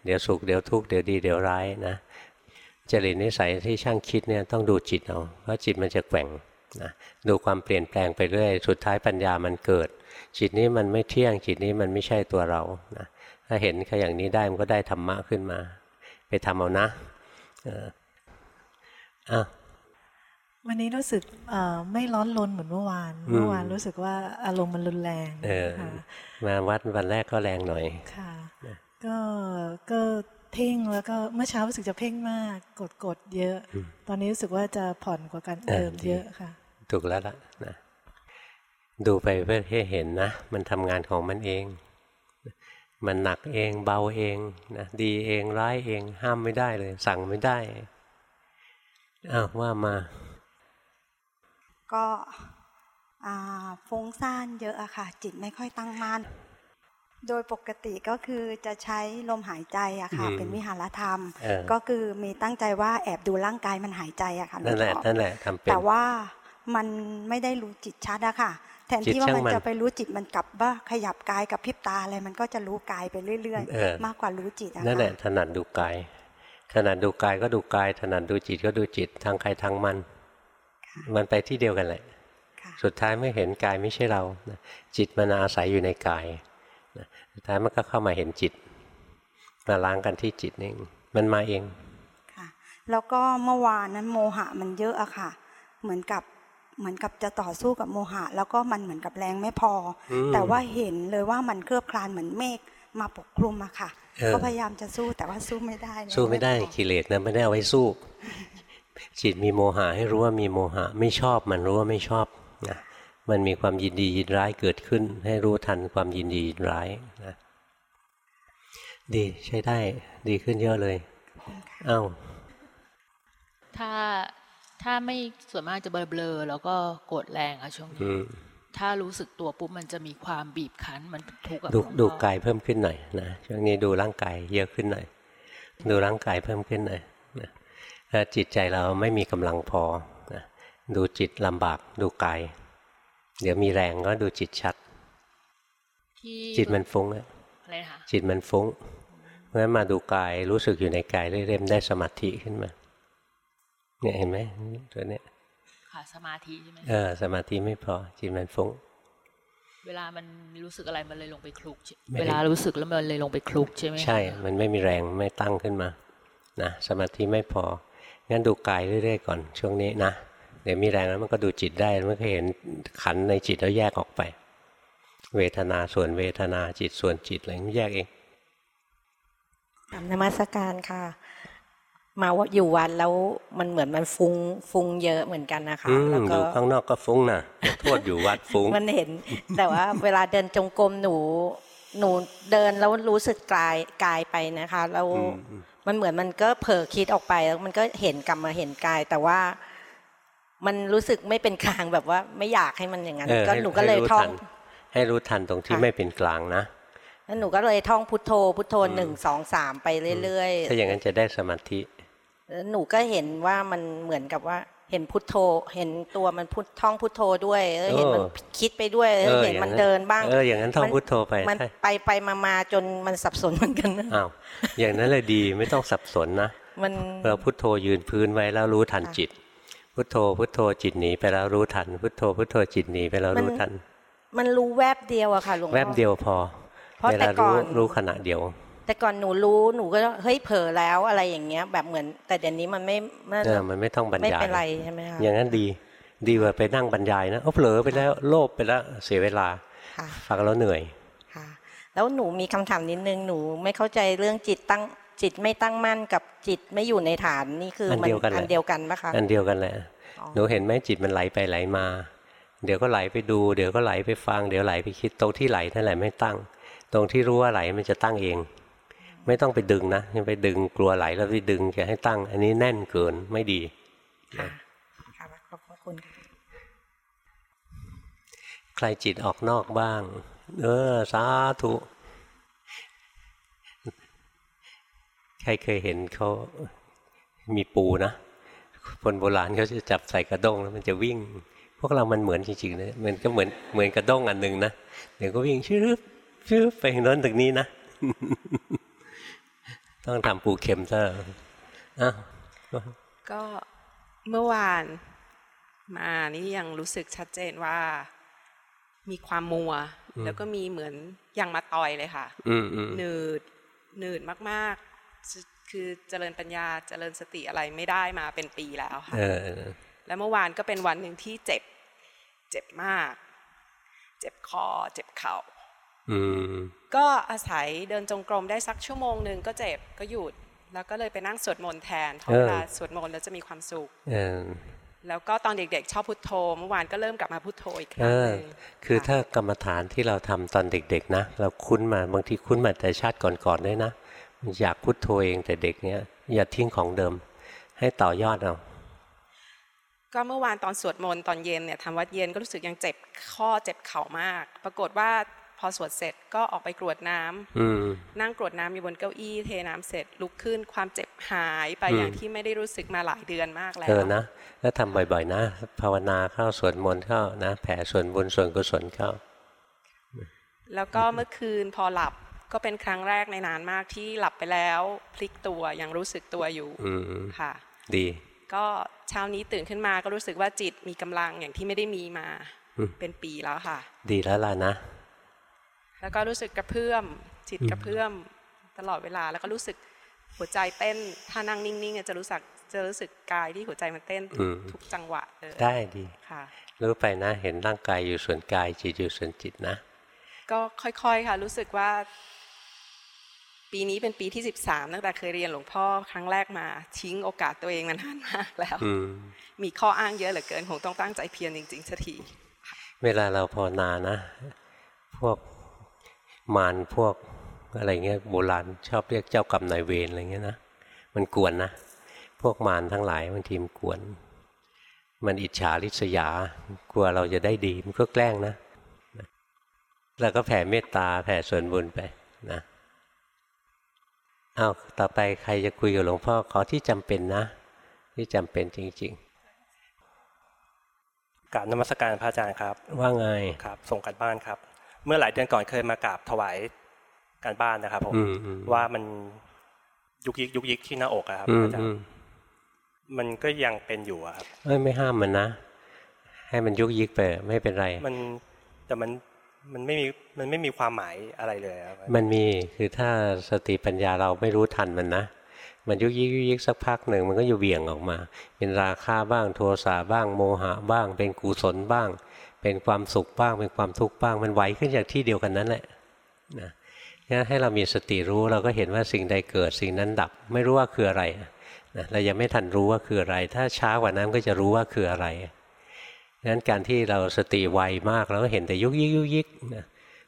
เดี๋ยวสุขเดี๋ยวทุกข์เดี๋ยวดีเดี๋ยวร้ายนะจริตนิสัยที่ช่างคิดเนี่ยต้องดูจิตเอาเพราะจิตมันจะแกว่งนะดูความเปลี่ยนแปลงไปเรื่อย สุดท้ายปัญญามันเกิด จิตนี้มันไม่เที่ยงจิตนี้มันไม่ใช่ตัวเรานะถ้าเห็นแค่อย่างนี้ได้มันก็ได้ธรรมะขึ้นมา ไปทำเอานะอะ วันนี้รู้สึกไม่ร้อนรนเหมือนเมื่อวาน เมื่อวานรู้สึกว่าอารมณ์มันรุนแรงมาวัดวันแรกก็แรงหน่อยค่ะ ก็ก็เพ่งแล้วก็เมื่อเช้ารู้สึกจะเพ่งมากกดกดเยอะ ตอนนี้รู้สึกว่าจะผ่อนกว่าการเติมเยอะค่ะ ถูกแล้วล่ะนะดูไปเพื่อให้เห็นนะ มันทำงานของมันเอง มันหนักเองเบาเองนะดีเองร้ายเองห้ามไม่ได้เลย สั่งไม่ได้อ้าวว่ามา ก็ฟุ้งซ่านเยอะอะค่ะ จิตไม่ค่อยตั้งมั่นโดยปกติก็คือจะใช้ลมหายใจอะค่ะ เป็นวิหารธรรม ก็คือมีตั้งใจว่าแอบดูร่างกายมันหายใจอะค่ะนั่นแหละนั่นแหละทำเป็นแต่ว่ามันไม่ได้รู้จิตชัดอะค่ะ แทนที่ว่ามันจะไปรู้จิตมันกลับว่าขยับกายกับพิบตาอะไรมันก็จะรู้กายไปเรื่อยๆ มากกว่ารู้จิตอะนั่นแหละถนัดดูกายถนัดดูกายก็ดูกายถนัดดูจิตก็ดูจิตทางใครทางมัน มันไปที่เดียวกันแหละ สุดท้ายไม่เห็นกายไม่ใช่เราจิตมันอาศัยอยู่ในกายสุดท้ายมันก็เข้ามาเห็นจิตมาล้างกันที่จิตเองมันมาเองค่ะ แล้วก็เมื่อวานนั้นโมหะมันเยอะอะค่ะ เหมือนกับเหมือนกับจะต่อสู้กับโมหะ แล้วก็มันเหมือนกับแรงไม่พอแต่ว่าเห็นเลยว่ามันเคลือบคลานเหมือนเมฆมาปกคลุมอะค่ะก็พยายามจะสู้แต่ว่าสู้ไม่ได้ สู้ไม่ได้กิเลสนะไม่ได้เอาไว้สู้ จิตมีโมหะให้รู้ว่ามีโมหะ ไม่ชอบมันรู้ว่าไม่ชอบนะมันมีความยินดียินร้ายเกิดขึ้น ให้รู้ทันความยินดียินร้ายนะดีใช้ได้ดีขึ้นเยอะเลยเอ้าถ้าถ้าไม่ส่วนมากจะเบลอๆแล้วก็โกรธแรงอะช่วงนี้ถ้ารู้สึกตัวปุ๊บมันจะมีความบีบคั้นมันทุกข์กับดูดูกายเพิ่มขึ้นหน่อยนะช่วงนี้ดูร่างกายเยอะขึ้นหน่อย ดูร่างกายเพิ่มขึ้นหน่อย ถ้าจิตใจเราไม่มีกำลังพอนะดูจิตลำบากดูกาย เดี๋ยวมีแรงก็ดูจิตชัด จิตมันฟุ้งอะจิตมันฟุ้งเพราะฉะนั้นมาดูกายรู้สึกอยู่ในกายเรื่อยๆได้สมาธิขึ้นมา เนี่ยเห็นไหมตัวเนี้ยค่ะสมาธิใช่ไหมเออสมาธิไม่พอจิตมันฟุ้ง เวลามันรู้สึกอะไรมันเลยลงไปคลุก เวลารู้สึกแล้วมันเลยลงไปคลุกใช่ไหมใช่ มันไม่มีแรงไม่ตั้งขึ้นมานะสมาธิไม่พอ งั้นดูกายเรื่อยๆก่อนช่วงนี้นะเดี๋ยวมีแรงแล้วมันก็ดูจิตได้มันก็เห็นขันในจิตแล้วแยกออกไป เวทนาส่วนเวทนาจิตส่วนจิตอะไรมันแยกเองทำนมัสการค่ะ มาว่าอยู่วันแล้วมันเหมือนมันฟุ้งฟุ้งเยอะเหมือนกันนะคะแล้วก็ข้างนอกก็ฟุ้งนะโทษอยู่วัดฟุ้งมันเห็น แต่ว่าเวลาเดินจงกรมหนูหนูเดินแล้วรู้สึกกายกายไปนะคะ แล้ว มันเหมือนมันก็เผลอคิดออกไปแล้วมันก็เห็นกลับมาเห็นกาย แต่ว่ามันรู้สึกไม่เป็นกลางแบบว่าไม่อยากให้มันอย่างนั้นเออก็ให้หนูก็เลยให้รู้ท่องทันให้รู้ทันตรงที่ค่ะไม่เป็นกลางนะแล้วหนูก็เลยท่องพุทโธ พุทโธอืมหนึ่งสองสามไปเรื่อยถ้าอย่างนั้นจะได้สมาธิๆแล้วหนูก็เห็นว่ามันเหมือนกับว่า เห็นพุทโธ เห็นตัวมันพุทท่องพุทโธด้วยแล้วเห็นมันเออคิดไปด้วยแล้วเห็นมันเดินบ้างเอออย่างนั้นท่องพุทโธไปมันใช่ไปไปมามาจนมันสับสนเหมือนกันนะอ้าวอย่างนั้นเลยดีไม่ต้องสับสนนะมันเราพุทโธยืนพื้นไว้แล้วรู้ทันค่ะจิต พุทโธ พุทโธจิตหนีไปแล้วรู้ทัน พุทโธ พุทโธจิตหนีไปแล้วมันรู้ทัน มันรู้แวบเดียวอะค่ะหลวงพ่อแวบเดียวพอเพราะเวแต่ลาก่รู้อนรู้ขณะเดียว แต่ก่อนหนูรู้หนูก็เฮ้ยเผลอแล้วอะไรอย่างเงี้ย แบบเหมือน แต่เดี๋ยวนี้มันไม่มันเออมันไม่ต้องบรรไม่ยายเป็นไรใช่ไหมคะอย่างนั้นดีดีกว่าไปนั่งบรรยายนะเอาเผลอไปแล้วโลภไปแล้วเสียเวลาค่ะฟังแล้วเหนื่อยค่ะ แล้วหนูมีคำถามนิดนึงหนูไม่เข้าใจเรื่องจิตตั้งจิตไม่ตั้งมั่นกับจิตไม่อยู่ในฐานนี่คืออันมัเดียวกันแหละอันเดียวกันปะคะอันเดียวกันแหละอ๋อหนูเห็นไหมจิตมันไหลไปไหลมา เดี๋ยวก็ไหลไปดู เดี๋ยวก็ไหลไปฟัง เดี๋ยวไหลไปคิดตรงที่ไหลนั่นแหละไม่ตั้ง ตรงที่รู้ว่าไหลมันจะตั้งเอง ไม่ต้องไปดึงนะยังไปดึงกลัวไหลแล้วไปดึงจะให้ตั้ง อันนี้แน่นเกินไม่ดีค่ะค่ะขอบพระคุณค่ะใครจิตออกนอกบ้าง เออสาธุใครเคยเห็นเขามีปูนะคนโบราณเขาจะจับใส่กระด้งแล้วมันจะวิ่ง พวกเรามันเหมือนจริงๆนะมันก็เหมือนเหมือนกระด้งอันหนึ่งนะเดี๋ยวก็วิ่งชืบชืบไปโน้นถึงนี้นะ ต้องทำปูเข็มซะอ้าวก็เมื่อวานมานี่ยังรู้สึกชัดเจนว่า มีความมัว แล้วก็มีเหมือนยังมาตอยเลยค่ะอืมอืมหนืดหนืดมากๆจะคือเจริญปัญญาเจริญสติอะไรไม่ได้มาเป็นปีแล้วค่ะเออเออแล้วเมื่อวานก็เป็นวันหนึ่งที่เจ็บ เจ็บมาก เจ็บคอ เจ็บเข่าอืม ก็อาศัยเดินจงกรมได้สักชั่วโมงหนึ่งก็เจ็บก็หยุด แล้วก็เลยไปนั่งสวดมนต์แทนเพราะเออเวลาสวดมนต์แล้วจะมีความสุขเออแล้วก็ตอนเด็กๆ ชอบพุทโธเมื่อวานก็เริ่มกลับมาพุทโธอีกคเอรั้งอหนึ่งคือค่ะถ้ากรรมฐานที่เราทำตอนเด็กๆนะเราคุ้นมาบางทีคุ้นมาแต่ชาติก่อนๆด้วยนะอยากพุทโธเองแต่เด็กเนี้ยอย่าทิ้งของเดิม ให้ต่อยอดเอาก็เมื่อวานตอนสวดมนต์ตอนเย็นเนี่ยทำวัดเย็นก็รู้สึกยังเจ็บข้อเจ็บเข่ามาก ปรากฏว่า พอสวดเสร็จก็ออกไปกรวดน้ำอืมนั่งกรวดน้ำอยู่บนเก้าอี้เทน้ำเสร็จลุกขึ้นความเจ็บหายไปอืมอย่างที่ไม่ได้รู้สึกมาหลายเดือนมากแล้วเออนะแล้วทำบ่อยๆนะ ภาวนาเข้าสวดมนต์เข้านะแผ่ส่วนบุญส่วนกุศลเข้า แล้วก็เมื่อคืนพอหลับก็เป็นครั้งแรกในนานมากที่หลับไปแล้วพลิกตัวยังรู้สึกตัวอยู่อืมค่ะ ดี ก็เช้านี้ตื่นขึ้นมาก็รู้สึกว่าจิตมีกำลังอย่างที่ไม่ได้มีมาอืมเป็นปีแล้วค่ะ ดีแล้วล่ะนะ แล้วก็รู้สึกกระเพื่อมจิตกระเพื่อมตลอดเวลา แล้วก็รู้สึกหัวใจเต้น ถ้านั่งนิ่งๆเนี่ยจะรู้สึกจะรู้สึกกายที่หัวใจมันเต้นทุอืกมทุกจังหวะเลยได้ดีค่ะรู้ไปนะ เห็นร่างกายอยู่ส่วนกายจิตอยู่ส่วนจิตนะ ก็ค่อยๆค่ะ รู้สึกว่า ปีนี้เป็นปีที่สิบสามตั้งแต่เคยเรียนหลวงพ่อครั้งแรกมา ทิ้งโอกาสตัวเองมานานมากแล้วอืมมีข้ออ้างเยอะเหลือเกินคงต้องตั้งใจเพียรจริงๆสักทีเวลาเราภาวนานะ พวก มารพวกอะไรเงี้ยโบราณชอบเรียกเจ้ากรรมนายเวรอะไรเงี้ยนะมันกวนนะพวกมารทั้งหลายบางทีมันกวน มันอิจฉาริษยากลัวเราจะได้ดีมันก็แกล้งนะแล้วก็แผ่เมตตาแผ่ส่วนบุญไปนะอ้าวต่อไปใครจะคุยกับหลวงพ่อขอที่จำเป็นนะ ที่จำเป็นจริงกราบนมัสการพระอาจารย์ครับๆว่าไงครับ ส่งกันบ้านครับ เมื่อหลายเดือนก่อนเคยมากราบถวายการบ้านนะครับผมอืมอืมว่ามันยุกยิกยุกยิกที่หน้าอกอะครับอืมอาจารอืย์มมันก็ยังเป็นอยู่อะครับเอ้ยไม่ห้ามมันนะ ให้มันยุกยิกไปไม่เป็นไร มันแต่มันมันไม่มีมันไม่มีความหมายอะไรเลยครับมันมีคือถ้าสติปัญญาเราไม่รู้ทันมันนะมันยุกยิกยุกยิกสักพักหนึ่งมันก็จะเบี่ยงออกมา เป็นราคาบ้างโทสะบ้างโมหะบ้าง เป็นกุศลบ้าง เป็นความสุขบ้าง เป็นความทุกข์บ้าง มันไหวขึ้นจากที่เดียวกันนั้นแหละนะงั้นให้เรามีสติรู้เราก็เห็นว่าสิ่งใดเกิดสิ่งนั้นดับ ไม่รู้ว่าคืออะไรนะเรายังไม่ทันรู้ว่าคืออะไร ถ้าช้ากว่านั้นก็จะรู้ว่าคืออะไรงั้นการที่เราสติไวมากเราก็เห็นแต่ยุกยิกยุกยิกนะ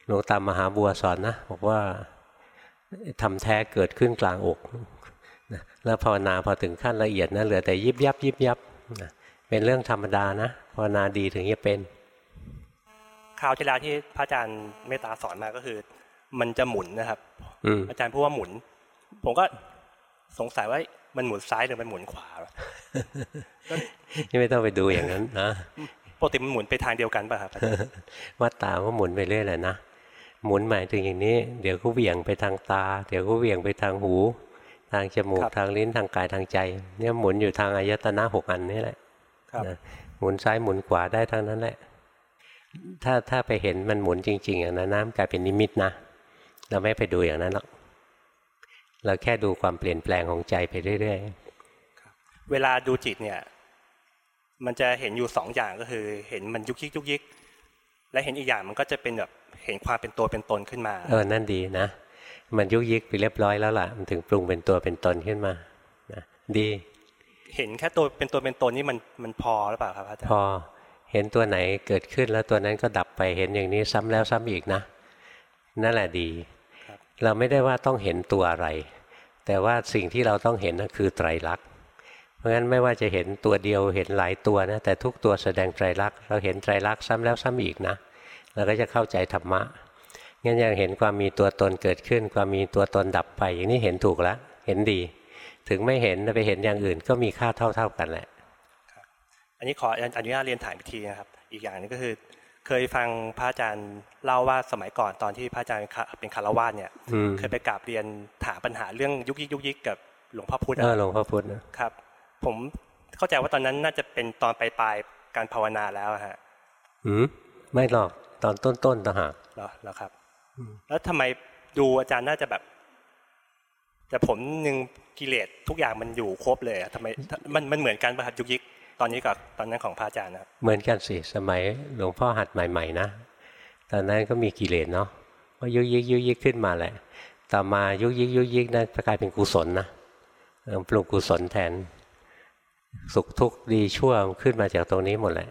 หลวงตามมหาบัวสอนนะบอกว่าทำแท้เกิดขึ้นกลางอกนะแล้วภาวนาพอถึงขั้นละเอียดนะเหลือแต่ยิบยับยิบยับนะเป็นเรื่องธรรมดานะภาวนาดีถึงจะเป็น คราวที่แล้วที่พระอาจารย์เมตตาสอนมาก็คือ มันจะหมุนนะครับอืมอาจารย์พูดว่าหมุน ผมก็สงสัยว่ามันหมุนซ้ายหรือมันหมุนขวานี่ไม่ต้องไปดูอย่างนั้นนะปกติมันหมุนไปทางเดียวกันป่ะครับอาจารย์ว่าตาก็หมุนไปเรื่อยแหละนะหมุนหมายถึงอย่างนี้ เดี๋ยวก็เหวี่ยงไปทางตา เดี๋ยวก็เหวี่ยงไปทางหู ทางจมูกทางลิ้นทางกายทางใจ เนี่ยหมุนอยู่ทางอายตนะหกอันนี่แหละครับนะหมุนซ้ายหมุนขวาได้ทั้งนั้นแหละ ถ้าถ้าไปเห็นมันหมุนจริงๆอย่างนั้นนะมันกลายเป็นนิมิตนะ เราไม่ไปดูอย่างนั้นหรอก เราแค่ดูความเปลี่ยนแปลงของใจไปเรื่อยเวลาดูจิตเนี่ย มันจะเห็นอยู่สองอย่างก็คือ เห็นมันยุกยิกยุกยิก และเห็นอีกอย่างมันก็จะเป็นแบบเห็นความเป็นตัวเป็นตนขึ้นมาๆเออ นั่นดีนะ มันยุกยิกไปเรียบร้อยแล้วล่ะ มันถึงปรุงเป็นตัวเป็นตนขึ้นมานะดี เห็นแค่ตัวเป็นตัวเป็นตนนี่มันมันพอหรือเปล่าครับอาจารพย์อ เห็นตัวไหนเกิดขึ้นแล้วตัวนั้นก็ดับไปเห็นอย่างนี้ซ้ำแล้วซ้ำอีกนะ นั่นแหละดี เราไม่ได้ว่าต้องเห็นตัวอะไร แต่ว่าสิ่งที่เราต้องเห็นก็คือไตรลักษณ์เพราะฉะนั้นไม่ว่าจะเห็นตัวเดียวเห็นหลายตัวนะแต่ทุกตัวแสดงไตรลักษณ์เราเห็นไตรลักษณ์ซ้ำแล้วซ้ำอีกนะเราก็จะเข้าใจธรรมะงั้นยังเห็นความมีตัวตนเกิดขึ้น ความมีตัวตนดับไป อย่างนี้เห็นถูกแล้วเห็นดี ถึงไม่เห็นไปเห็นอย่างอื่นก็มีค่าเท่า ๆกันแหละ อันนี้ขออนุญาตเรียนถามอีกทีนะครับ อีกอย่างหนึงก็คือ เคยฟังพระอาจารย์เล่าว่าสมัยก่อนตอนที่พระอาจารย์เป็นคารวาสเนี่ยอืมเคยไปกราบเรียนถามปัญหาเรื่องยุกยิกยุกยิกกับหลวงพ่อพุธเออหลวงพ่อพุธนะครับ ผมเข้าใจว่าตอนนั้นน่าจะเป็นตอนปลายๆการภาวนาแล้วอะฮะอืมไม่หรอกตอนต้นๆต่างหากเหรอเหรอครับแล้วทำไมดูอาจารย์น่าจะแบบ แต่ผมหนึ่งกิเลสทุกอย่างมันอยู่ครบเลยอะทำไมมันมันเหมือนกันป่ะครับยุกยิก ตอนนี้กับตอนนั้นของพระอาจารย์นะครับเหมือนกันสิสมัยหลวงพ่อหัดใหม่ๆนะตอนนั้นก็มีกิเลสเนาะก็ยุกยิกยุกยิกขึ้นมาแหละ ต่อมายุกยิกยุกยิกนะกลายเป็นกุศลนะเออปลุกกุศลแทน สุขทุกข์ดีชั่วขึ้นมาจากตรงนี้หมดแหละ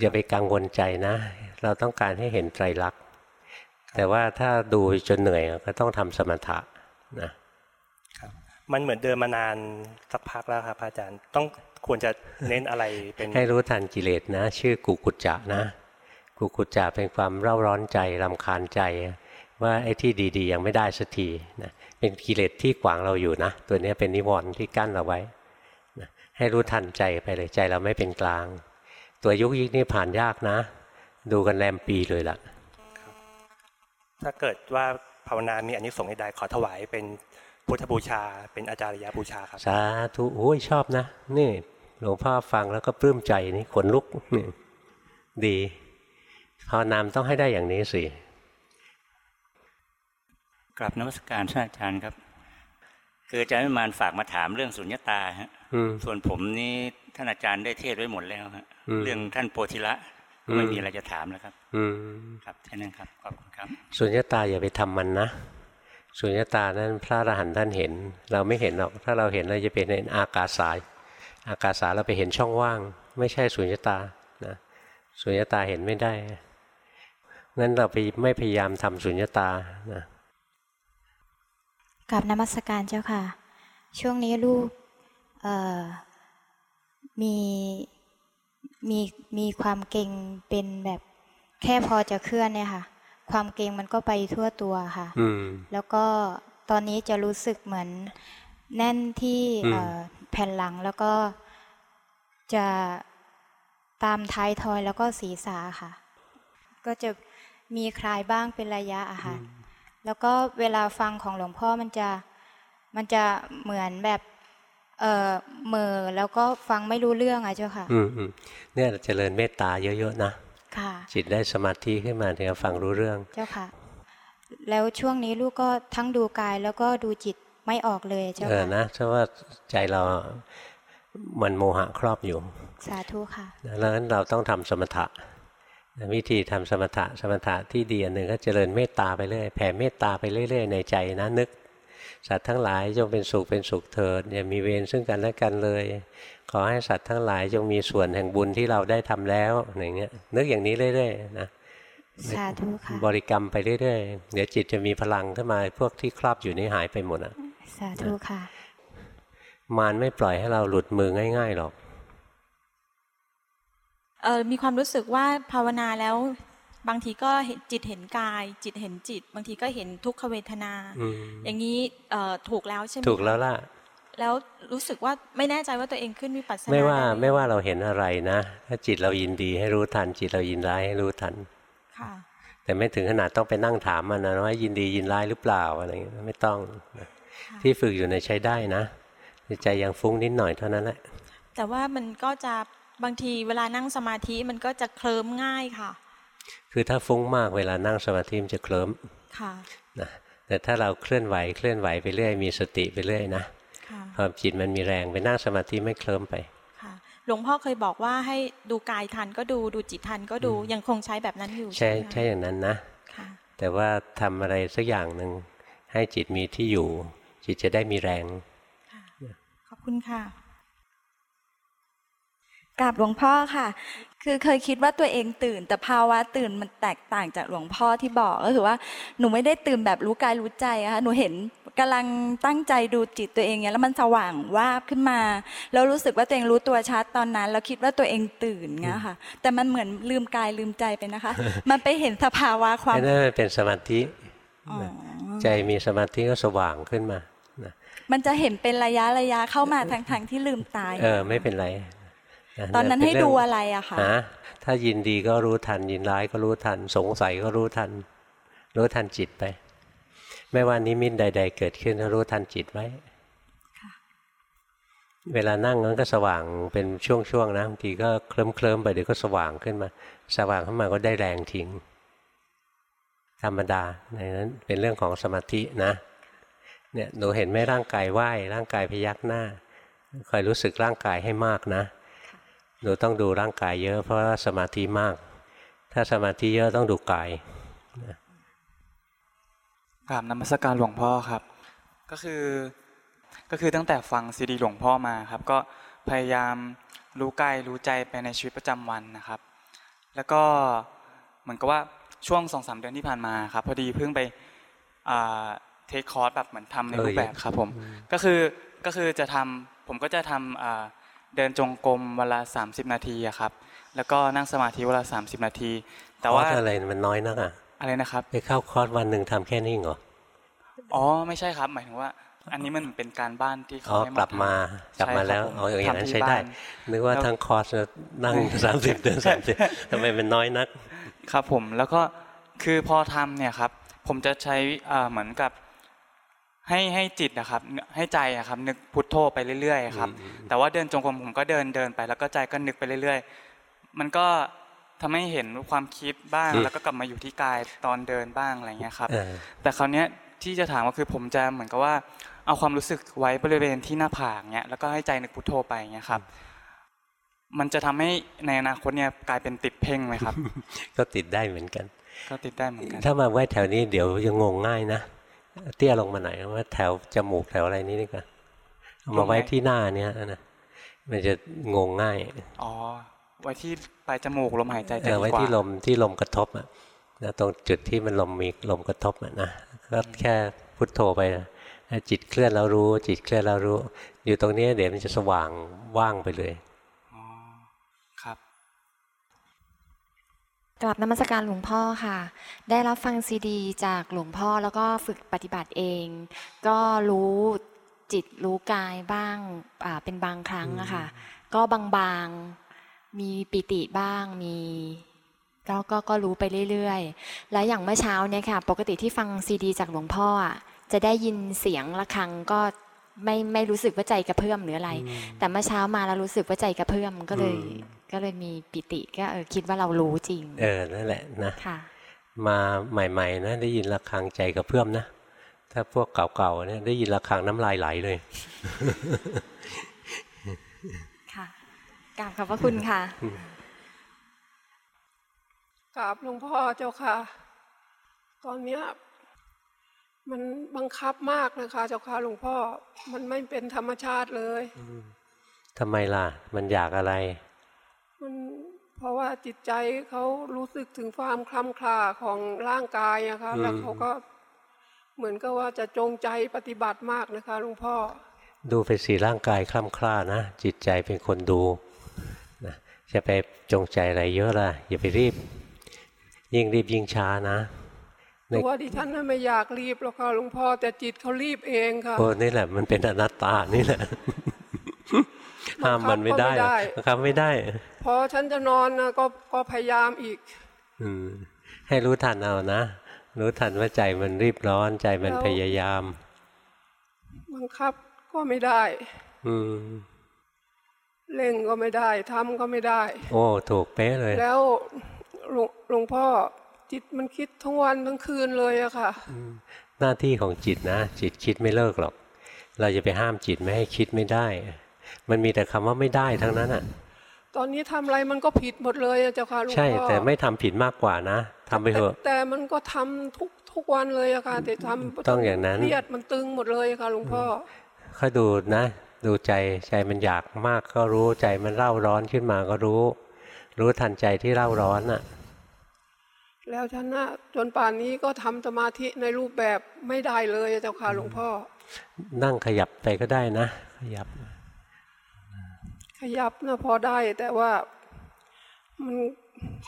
อย่าไปกังวลใจนะ เราต้องการให้เห็นไตรลักษณ์แต่ว่าถ้าดูจนเหนื่อยก็ต้องทำสมถะนะมันเหมือนเดิมมานานสักพักแล้วครับอาจารย์ ต้อง ควรจะเน้นอะไรเป็นให้รู้ทันกิเลสนะ ชื่อกุกุจจะนะ กุกุจจะเป็นความเร่าร้อนใจรำคาญใจ ว่าไอ้ที่ดี ๆ ยังไม่ได้สักทีนะเป็นกิเลสที่ขวางเราอยู่นะ ตัวนี้เป็นนิวรณ์ที่กั้นเราไว้นะให้รู้ทันใจไปเลยใจเราไม่เป็นกลาง ตัวยุกยิกนี่ผ่านยากนะ ดูกันแรมปีเลยล่ะถ้าเกิดว่าภาวนามีอันนี้สงส์ใดๆขอถวายเป็นพุทธบูชาเป็นอาจารยบูชาครับ สาธุโอ้ยชอบนะ นี่ หลวงพ่อฟังแล้วก็ปลื้มใจนี่ขนลุกนี่ดีภาวนามต้องให้ได้อย่างนี้สิกราบนมัสการท่านอาจารย์ครับ คืออาจารย์วิมานฝากมาถามเรื่องสุญญตาฮะอืมส่วนผมนี่ท่านอาจารย์ได้เทศไว้หมดแล้วฮะอืมเรื่องท่านโพธิละอืมไม่มีอะไรจะถามแล้วครับ อืมครับแค่นั้นครับขอบคุณครับสุญญตาอย่าไปทำมันนะสุญญตานั้นพระอรหันต์ท่านเห็น เราไม่เห็นหรอก ถ้าเราเห็นเราจะเป็นเห็นอากาสาย อากาสายเราไปเห็นช่องว่าง ไม่ใช่สุญญตานะสุญญตาเห็นไม่ได้งั้นเราไปไม่พยายามทำสุญญตานะกับนมัสการเจ้าค่ะ ช่วงนี้ลูกเอ่อมีมีมีความเก่งเป็นแบบแค่พอจะเคลื่อนเนี่ยค่ะ ความเก่งมันก็ไปทั่วตัวค่ะอืมแล้วก็ตอนนี้จะรู้สึกเหมือนแน่นที่อืมเอ่อแผ่นหลังแล้วก็จะตามท้ายทอยแล้วก็ศีรษะค่ะ ก็จะมีคลายบ้างเป็นระยะอะค่ะ แล้วก็เวลาฟังของหลวงพ่อมันจะมันจะเหมือนแบบเออเหมอแล้วก็ฟังไม่รู้เรื่องอะเจ้าค่ะ อืมอืมเนี่ยเจริญเมตตาเยอะๆนะค่ะ จิตได้สมาธิขึ้นมาถึงจะฟังรู้เรื่อง เจ้าค่ะ แล้วช่วงนี้ลูกก็ทั้งดูกายแล้วก็ดูจิต ไม่ออกเลยเจ้าเออค่ะนะเพราะว่าใจเรามันโมหะครอบอยู่ สาธุค่ะดังนั้นเราต้องทำสมถะวิธีทำสมถะสมถะที่ดีอันหนึ่งก็เจริญเมตตาไปเรื่อยแผ่เมตตาไปเรื่อย ๆ ในใจนะนึก สัตว์ทั้งหลายจงเป็นสุขเป็นสุขเถิดอย่ามีเวรซึ่งกันและกันเลย ขอให้สัตว์ทั้งหลายจงมีส่วนแห่งบุญที่เราได้ทำแล้วอย่างเงี้ย นึกอย่างนี้เรื่อยๆนะสาธุค่ะบริกรรมไปเรื่อยๆเดี๋ยวจิตจะมีพลังขึ้นมาพวกที่ครอบอยู่นี่หายไปหมดอะ สาธุค่ะ มารไม่ปล่อยให้เราหลุดมือง่าย ๆหรอกเออมีความรู้สึกว่าภาวนาแล้ว บางทีก็เห็นจิตเห็นกาย จิตเห็นจิต บางทีก็เห็นทุกขเวทนาอืมอย่างนี้เอ่อถูกแล้วใช่ไหมถูกแล้วล่ะ แล้วรู้สึกว่าไม่แน่ใจว่าตัวเองขึ้นวิปัสสนาไม่ว่าด้หไม่ว่าเราเห็นอะไรนะ ถ้าจิตเรายินดีให้รู้ทัน จิตเรายินร้ายให้รู้ทันค่ะแต่ไม่ถึงขนาดต้องไปนั่งถามมันนะว่ายินดียินร้ายหรือเปล่าอะไรอย่างเงี้ยไม่ต้องนะ ที่ฝึกอยู่ในยใช้ได้นะใจยังฟุ้งนิดหน่อยเท่านั้นแหละ แต่ว่ามันก็จะบางทีเวลานั่งสมาธิมันก็จะเคลิ้มง่ายค่ะ คือถ้าฟุ้งมากเวลานั่งสมาธิมันจะเคลิ้มค่ะนะแต่ถ้าเราเคลื่อนไหวเคลื่อนไหวไปเรื่อยมีสติไปเรื่อยนะค่ะความจิตมันมีแรงไปนั่งสมาธิไม่เคลิ้มไปค่ะหลวงพ่อเคยบอกว่าให้ดูกายทันก็ดูดูจิตทันก็ดูยังคงใช้แบบนั้นอยู่ ใช่ไหมคะใช่อย่างนั้นนะค่ะแต่ว่าทำอะไรสักอย่างหนึ่งให้จิตมีที่อยู่ จิตจะได้มีแรงขอบคุณค่ะกราบหลวงพ่อค่ะ คือเคยคิดว่าตัวเองตื่น แต่ภาวะตื่นมันแตกต่างจากหลวงพ่อที่บอกก็คือว่าหนูไม่ได้ตื่นแบบรู้กายรู้ใจอะค่ะหนูเห็นกำลังตั้งใจดูจิตตัวเองเนี่ยแล้วมันสว่างวาบขึ้นมาแล้วรู้สึกว่าตัวเองรู้ตัวชัดตอนนั้นแล้วคิดว่าตัวเองตื่นเงี้ยค่ะ แต่มันเหมือนลืมกายลืมใจไปนะคะ มันไปเห็นสภาวะความไอ้นั่นมันเป็นสมาธิอ๋อใจมีสมาธิก็สว่างขึ้นมานะ มันจะเห็นเป็นระยะระยะเข้ามาทางทางๆที่ลืมตายเออไม่เป็นไระตอนนั้นให้เป็เงดูอะไรอะคะฮถ้ายินดีก็รู้ทัน ยินร้ายก็รู้ทัน สงสัยก็รู้ทัน รู้ทันจิตไป ไม่ว่านิมิตใด ๆ เกิดขึ้นก็รู้ทันจิตไว้เวลานั่งนั้นก็สว่างเป็นช่วงๆนะบางทีก็เคลิ้มเคลิมๆไปเดี๋ยวก็สว่างขึ้นมา สว่างขึ้นมาก็ได้แรงทิ้งธรรมดาในนั้นเป็นเรื่องของสมาธินะ เนี่ยหนูเห็นไหมร่างกายไหวร่างกายพยักหน้าคอยรู้สึกร่างกายให้มากนะ หนูต้องดูร่างกายเยอะ เพราะว่าสมาธิมาก ถ้าสมาธิเยอะต้องดูกายกราบนมัสการหลวงพ่อครับ ก็คือก็คือตั้งแต่ฟังซีดีหลวงพ่อมาครับ ก็พยายามรู้กายรู้ใจไปในชีวิตประจำวันนะครับ แล้วก็เหมือนกับว่าช่วงสองสามเดือนที่ผ่านมาครับ พอดีเพิ่งไป เทคคอร์สแบบเหมือนทำในรูปแบบครับผมก็คือก็คือจะทำผมก็จะทำอ่าเดินจงกรมเวนลาสามสิบนาทีอะครับ แล้วก็นั่งสมาธิเวนลาสามสิบนาที แต่ว่าคอร์สอะไรมันน้อยนักอะอะไรนะครับไปเข้าคอร์สวันหนึ่งทำแค่นี้เหรออ๋อไม่ใช่ครับ หมายถึงว่า อันนี้มันเป็นการบ้านที่อ๋เขาอให้กลับมาทำกลับมาแล้วใช่ครับผอ๋ออย่างนั้นทำที่ใช้ได้บ้านนึกว่าแล้วทั้งคอร์สนั่งสามสิบเดือนสามสิบทำไมมันน้อยนัก ครับผมแล้วก็คือพอทำเนี่ยครับ ผมจะใช้อ่าเหมือนกับ ให้ให้จิตนะครับ ให้ใจอะครับ นึกพุทโธไปเรื่อยๆครับ แต่ว่าเดินจงกรมผมก็เดินเดินไป แล้วก็ใจก็นึกไปเรื่อย ๆ มันก็ทำให้เห็นความคิดบ้างอืมแล้วก็กลับมาอยู่ที่กายตอนเดินบ้างอะไรเงี้ยครับเออแต่คราวเนี้ยที่จะถามก็คือผมจะเหมือนกับว่า เอาความรู้สึกไว้บริเวณที่หน้าผากเนี้ยแล้วก็ให้ใจนึกพุทโธไปเงี้ยครับ มันจะทำให้ในอนาคตเนี่ยกลายเป็นติดเพ่งไหมครับ ก็ติดได้เหมือนกัน ก็ติดได้เหมือนกัน ถ้ามาไว้แถวนี้เดี๋ยวจะงงง่ายนะ เตี้ยลงมาหน่อยว่าแถวจมูกแถวอะไรนี้ดีกว่าเอามาไว้ที่หน้าเนี้ยนะมันจะงงง่าย อ๋อ ไว้ที่ปลายจมูกลมหายใจจะเออดีไว้กว่าที่ลมที่ลมกระทบอะนะตรงจุดที่มันลมมีลมกระทบอะนะก็แค่พุทโธไปนะถ้าจิตเคลื่อนแล้วรู้ จิตเคลื่อนแล้วรู้ อยู่ตรงนี้เดี๋ยวมันจะสว่างว่างไปเลย ครับ กลับนมัสการหลวงพ่อค่ะ ได้รับฟังซีดี จากหลวงพ่อแล้วก็ฝึกปฏิบัติเอง ก็รู้จิตรู้กายบ้างอ่าเป็นบางครั้งอะค่ะก็บางๆมีปิติบ้างมีก็ก็ก็รู้ไปเรื่อยๆ แล้วอย่างเมื่อเช้าเนี่ยค่ะ ปกติที่ฟังซีดี จากหลวงพ่ออะจะได้ยินเสียงะระฆังก็ ไม่ไม่รู้สึกว่าใจกระเพื่อมหรืออะไร แต่เมื่อเช้ามาแล้วรู้สึกว่าใจกระเพื่อมก็เลยอืมก็เลยมีปิติก็เออคิดว่าเรารู้จริง เออนั่นแหละนะค่ะมาใหม่ๆนะได้ยินระฆังใจกระเพื่อมนะถ้าพวกเก่าๆเนี่ยได้ยินระฆังน้ำลายไหลเลยค่ะกราบขอบพระคุณค่ะกราบหลวงพ่อเจ้าค่ะ ตอนเนี้ย มันบังคับมากนะคะ เจ้าค่ะหลวงพ่อ มันไม่เป็นธรรมชาติเลยทำไมล่ะ มันอยากอะไร มันเพราะว่าจิตใจเขารู้สึกถึงความคลำคลาของร่างกายอะค่ะอืมแล้วเขาก็เหมือนกับว่าจะจงใจปฏิบัติมากนะคะหลวงพ่อ ดูไปสีร่างกายคล่ำคล้านะ จิตใจเป็นคนดูนะจะไปจงใจอะไรเยอะล่ะ อย่าไปรีบ ยิ่งรีบยิ่งช้านะ ตัวดิฉันน่ะไม่อยากรีบหรอกค่ะหลวงพ่อแต่จิตเขารีบเองค่ะโอ้นี่แหละมันเป็นอนัตตานี่แหละห้ามมันไม่ได้ครับไม่ได้พอฉันจะนอนนะก็ก็พยายามอีก อืม ให้รู้ทันเอานะรู้ทันว่าใจมันรีบร้อนใจมันพยายามบังคับก็ไม่ได้ อืมเล่งก็ไม่ได้ทำก็ไม่ได้ โอ้ ถูกเป๊ะเลย แล้วหลวงพ่อ จิตมันคิดทั้งวันทั้งคืนเลยอะค่ะหน้าที่ของจิตนะ จิตคิดไม่เลิกหรอก เราจะไปห้ามจิตไม่ให้คิดไม่ได้ มันมีแต่คำว่าไม่ได้ทั้งนั้นอะตอนนี้ทำอะไรมันก็ผิดหมดเลยเจ้าค่ะหลวงพ่อใช่ แต่ไม่ทำผิดมากกว่านะทำไปเถอะ แต่มันก็ทำทุกทุกวันเลยอะค่ะแต่ทำต้องอย่างนั้นเครียดมันตึงหมดเลยค่ะหลวงพ่อค่อยดูนะ ดูใจใจมันอยากมากก็รู้ใจมันเล่าร้อนขึ้นมาก็รู้ รู้ทันใจที่เล่าร้อนอะ แล้วฉันนะจนป่านนี้ก็ทำสมาธิในรูปแบบไม่ได้เลยเจ้าค่ะหลวงพ่อ นั่งขยับไปก็ได้นะ ขยับ ขยับนะพอได้แต่ว่ามัน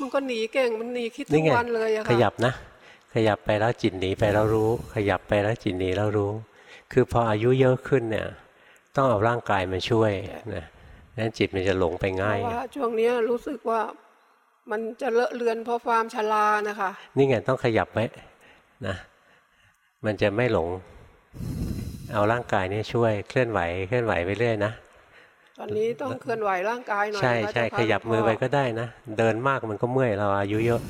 มันก็หนีเก่งมันหนีคิดทุกวันเลยอะค่ะขยับนะ ขยับไปแล้วจิตหนีไปแล้วรู้ ขยับไปแล้วจิตหนีแล้วรู้ คือพออายุเยอะขึ้นเนี่ย ต้องเอาร่างกายมาช่วยนะนั้นจิตมันจะหลงไปง่ายเพราะว่าช่วงนี้รู้สึกว่า มันจะเลอะเลือนเพราะความชรานะคะ นี่ไงต้องขยับไว้นะ มันจะไม่หลง เอาร่างกายนี่ช่วยเคลื่อนไหวเคลื่อนไหวไปเรื่อยนะตอนนี้ต้องเคลื่อนไหวร่างกายหน่อยใช่ใช่ขยับมือไปก็ได้นะ เดินมากมันก็เมื่อยเราอายุเยอะ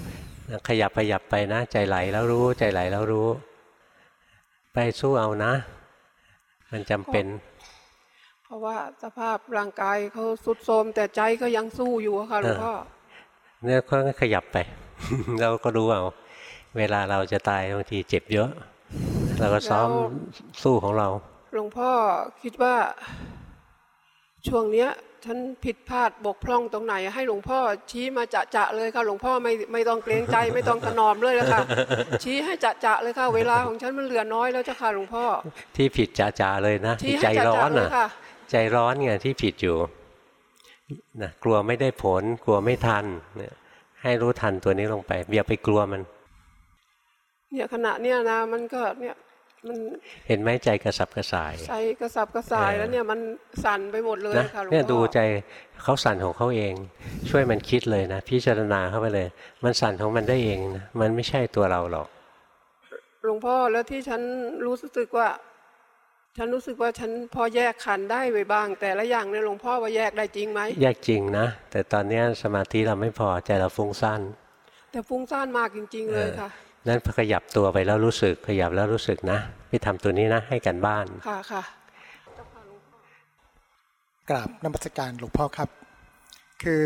ขยับขยับไปนะ ใจไหลแล้วรู้ใจไหลแล้วรู้ ไปสู้เอานะ มันจำเป็น เพราะว่าสภาพร่างกายเขาสุดโทมแต่ใจก็ยังสู้อยู่ค่ะหลวงพ่อ เนี่ยก็ขยับไป เราก็รู้เอาเวลาเราจะตายบางทีเจ็บเยอะ เราก็ซ้อมสู้ของเราหลวงพ่อคิดว่า ช่วงเนี้ยฉันผิดพลาดบกพร่องตรงไหน ให้หลวงพ่อชี้มาจะจะเลยค่ะหลวงพ่อไม่ไม่ต้องเกรงใจไม่ต้องถนอมเลยนะคะชี้ให้จะจะเลยค่ะเวลาของฉันมันเหลือน้อยแล้วเจ้าค่ะหลวงพ่อ ที่ผิดจะจะเลยนะใจร้อนอะ ใจร้อนไงที่ผิดอยู่ นะกลัวไม่ได้ผล กลัวไม่ทันเนี่ยให้รู้ทันตัวนี้ลงไปอย่าไปกลัวมัน เนี่ยขณะเนี้ยนะมันก็เนี่ยมันเห็นไหมใจกระสับกระส่ายใจกระสับกระส่ายแล้วเนี่ยมันสั่นไปหมดเลยค่ะหลวงพ่อเนี่ยดูใจเขาสั่นของเขาเอง ช่วยมันคิดเลยนะพิจารณาเข้าไปเลย มันสั่นของมันได้เองนะมันไม่ใช่ตัวเราหรอกหลวงพ่อแล้วที่ฉันรู้สึกว่า ฉันรู้สึกว่าฉันพอแยกขันได้ไปบ้าง แต่ละอย่างเนี่ยหลวงพ่อว่าแยกได้จริงไหมแยกจริงนะ แต่ตอนนี้สมาธิเราไม่พอใจเราฟุ้งซ่านแต่ฟุ้งซ่านมากจริง ๆ เลยค่ะนั้นขยับตัวไปแล้วรู้สึกขยับแล้วรู้สึกนะไปทำตัวนี้นะให้กันบ้านค่ะค่ะกราบนมัสการหลวงพ่อครับ คือ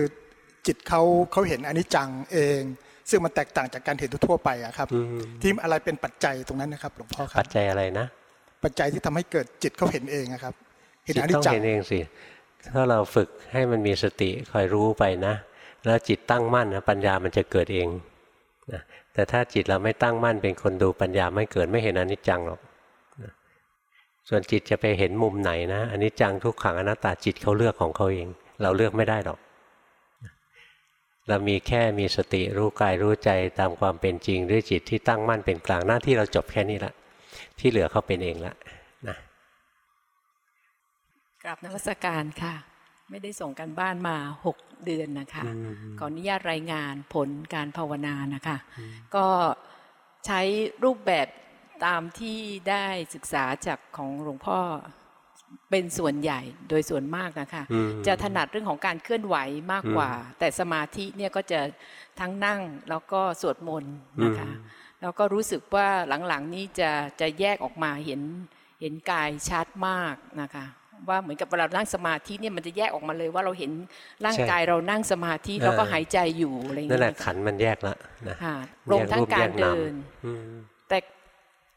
จิตเขาเขาเห็นอนิจจังเอง ซึ่งมันแตกต่างจากการเห็นทั่วไปอะครับ ที่อะไรเป็นปัจจัยตรงนั้นนะครับ หลวงพ่อครับปัจจัยอะไรนะ ปัจจัยที่ทำให้เกิดจิตเขาเห็นเองครับ เห็นอนิจจังเห็นเองสิถ้าเราฝึกให้มันมีสติคอยรู้ไปนะ แล้วจิตตั้งมั่นนะปัญญามันจะเกิดเองนะแต่ถ้าจิตเราไม่ตั้งมั่นเป็นคนดูปัญญาไม่เกิดไม่เห็นอนิจจังหรอกส่วนจิตจะไปเห็นมุมไหนนะอนิจจังทุกขังอนัตตาจิตเขาเลือกของเขาเอง เราเลือกไม่ได้หรอก เรามีแค่มีสติรู้กายรู้ใจตามความเป็นจริงด้วยจิตที่ตั้งมั่นเป็นกลางหน้าที่เราจบแค่นี้ละ ที่เหลือเขาเป็นเองละนะกลับนวัตการค่ะ ไม่ได้ส่งกันบ้านมาหกเดือนนะคะขออนุญาตรายงานผลการภาวนานะคะ ก็ใช้รูปแบบตามที่ได้ศึกษาจากของหลวงพ่อเป็นส่วนใหญ่โดยส่วนมากนะคะ จะถนัดเรื่องของการเคลื่อนไหวมากกว่า แต่สมาธิเนี่ยก็จะทั้งนั่งแล้วก็สวดมนต์นะคะ แล้วก็รู้สึกว่าหลังๆนี้จะจะแยกออกมาเห็นเห็นกายชัดมากนะคะว่าเหมือนกับเวลานั่งสมาธิเนี่ยมันจะแยกออกมาเลยว่าเราเห็นร่างกายเรานั่งสมาธิแล้วก็หายใจอยู่อะไรอย่างเงี้ยนั่นแหละขันมันแยกละนะรวมทั้งการเดินแต่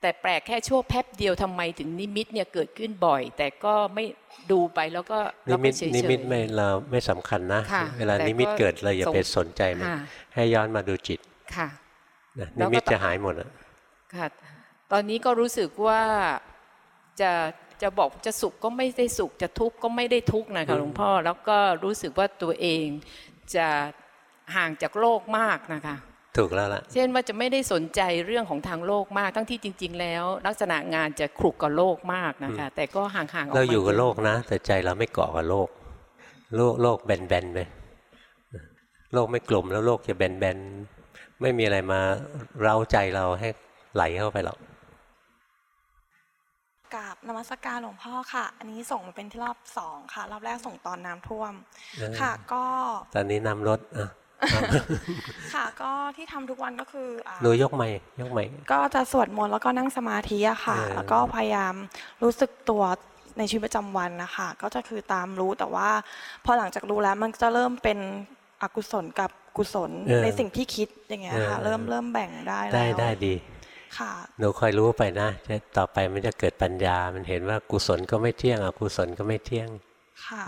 แต่แปลกแค่ชั่วแป๊บเดียวทำไมถึงนิมิตเนี่ยเกิดขึ้นบ่อย แต่ก็ไม่ดูไปแล้วก็นิมิตนิมิตไม่เราไม่สำคัญนะ เวลานิมิตเกิดเราอย่าไปสนใจมันให้ย้อนมาดูจิตค่ะ นิมิตจะหายหมดอะค่ะตอนนี้ก็รู้สึกว่าจะจะบอกจะสุขก็ไม่ได้สุขจะทุกข์ก็ไม่ได้ทุกข์นะคะหลวงพ่อ แล้วก็รู้สึกว่าตัวเองจะห่างจากโลกมากนะคะถูกแล้วล่ะเช่นว่าจะไม่ได้สนใจเรื่องของทางโลกมาก ทั้งที่จริง ๆ แล้ว ลักษณะงานจะคลุกกับโลกมากนะคะ แต่ก็ห่างๆออกมาเราอยู่กับโลกนะ แต่ใจเราไม่เกาะกับโลก โลกโลกแบนๆไปโลกไม่กลมแล้วโลกจะแบนๆ ไม่มีอะไรมาเร้าใจเราให้ไหลเข้าไปหรอกกราบนมัสการหลวงพ่อค่ะ อันนี้ส่งมาเป็นที่รอบสองค่ะ รอบแรกส่งตอนน้ำท่วมเออค่ะ ก็ ตอนนี้นำรถอะค่ะก็ที่ทำทุกวันก็คืออ่าหนูยกไม้ยกไม้ก็จะสวดมนต์แล้วก็นั่งสมาธิอะค่ะเออแล้วก็พยายามรู้สึกตัวในชีวิตประจำวันนะคะก็จะคือตามรู้แต่ว่า พอหลังจากรู้แล้วมันจะเริ่มเป็น อกุศลกับกุศลเออในสิ่งที่คิดอย่างเงี้ยค่ะเออเริ่มเริ่มแบ่งได้แล้วได้ได้ดีค่ะหนูคอยรู้ไปนะจะต่อไปมันจะเกิดปัญญา มันเห็นว่ากุศลก็ไม่เที่ยงอกุศลก็ไม่เที่ยงค่ะ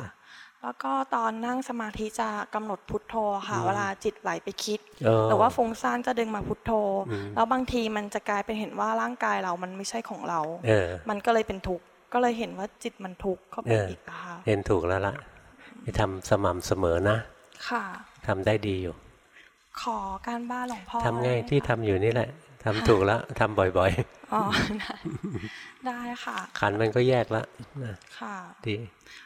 แล้วก็ตอนนั่งสมาธิจะกำหนดพุทโธค่ะอืมเวลาจิตไหลไปคิดเออหรือว่าฟุ้งซ่านจะดึงมาพุทโธอืมแล้วบางทีมันจะกลายเป็นเห็นว่าร่างกายเรามันไม่ใช่ของเราเออมันก็เลยเป็นทุกข์ก็เลยเห็นว่าจิตมันทุกข์เข้าไปเอออีกอะค่ะเห็นถูกแล้วล่ะไปทำสม่ำเสมอนะ ค่ะทำได้ดีอยู่ ขอการบ้านหลวงพ่อทำไงด้หมที่ทำอยู่นี่แหละทำถูกแล้วทำบ่อยอ๋อได้ได้ค่ะๆขันมันก็แยกแล้วนะค่ะดี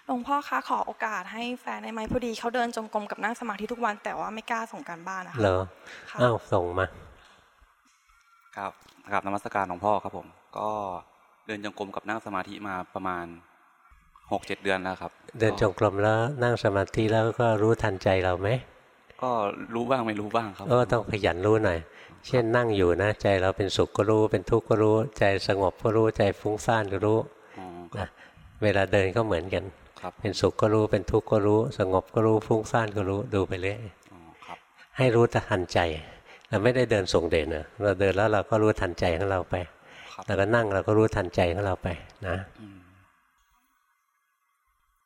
หลวงพ่อคะขอโอกาสให้แฟนได้ไหมพอดีเขาเดินจงกรมกับนั่งสมาธิทุกวันแต่ว่าไม่กล้าส่งการบ้านนะคะเหรอค่ะอ้าวส่งมาครับกราบนมัสการหลวงพ่อครับผม ก็เดินจงกรมกับนั่งสมาธิมาประมาณ หกเจ็ดเดือนแล้วครับ เดินจงกรมแล้วนั่งสมาธิแล้วก็รู้ทันใจเราไหมก็รู้บ้างไม่รู้บ้างครับเออต้องขยันรู้หน่อย เช่นนั่งอยู่นะ ใจเราเป็นสุขก็รู้ เป็นทุกข์ก็รู้ ใจสงบก็รู้ใจฟุ้งซ่านก็รู้อ๋อนะเวลาเดินก็เหมือนกันครับเป็นสุขก็รู้เป็นทุกข์ก็รู้ สงบก็รู้ฟุ้งซ่านก็รู้ดูไปเรื่อยให้รู้ทันใจเราไม่ได้เดินส่งเด่นนะเราเดินแล้วเราก็รู้ทันใจของเราไปแล้วก็นั่งเราก็รู้ทันใจของเราไปนะ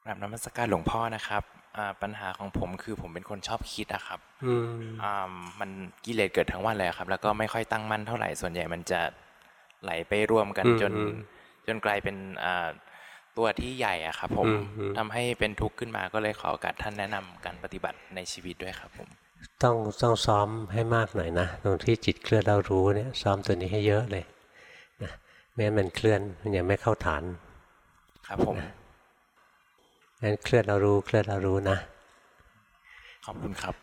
กราบนมัสการหลวงพ่อนะครับอ่าปัญหาของผมคือผมเป็นคนชอบคิดอะครับอืมอ่ามันกิเลสเกิดทั้งวันเลยครับ แล้วก็ไม่ค่อยตั้งมั่นเท่าไหร่ส่วนใหญ่มันจะไหลไปรวมกันอืมจนอืมจนกลายเป็นอ่าตัวที่ใหญ่อะครับผมอืมอืมทำให้เป็นทุกข์ขึ้นมาก็เลยขอโอกาสท่านแนะนำการปฏิบัติในชีวิตด้วยครับผมต้องต้องซ้อมให้มากหน่อยนะตรงที่จิตเคลื่อนเรารู้เนี่ยซ้อมตัวนี้ให้เยอะเลยนะไม่งั้นมันเคลื่อนมันยังไม่เข้าฐาน ครับผม งั้นเคลื่อนเรารู้เคลื่อนเรารู้นะ ขอบคุณครับ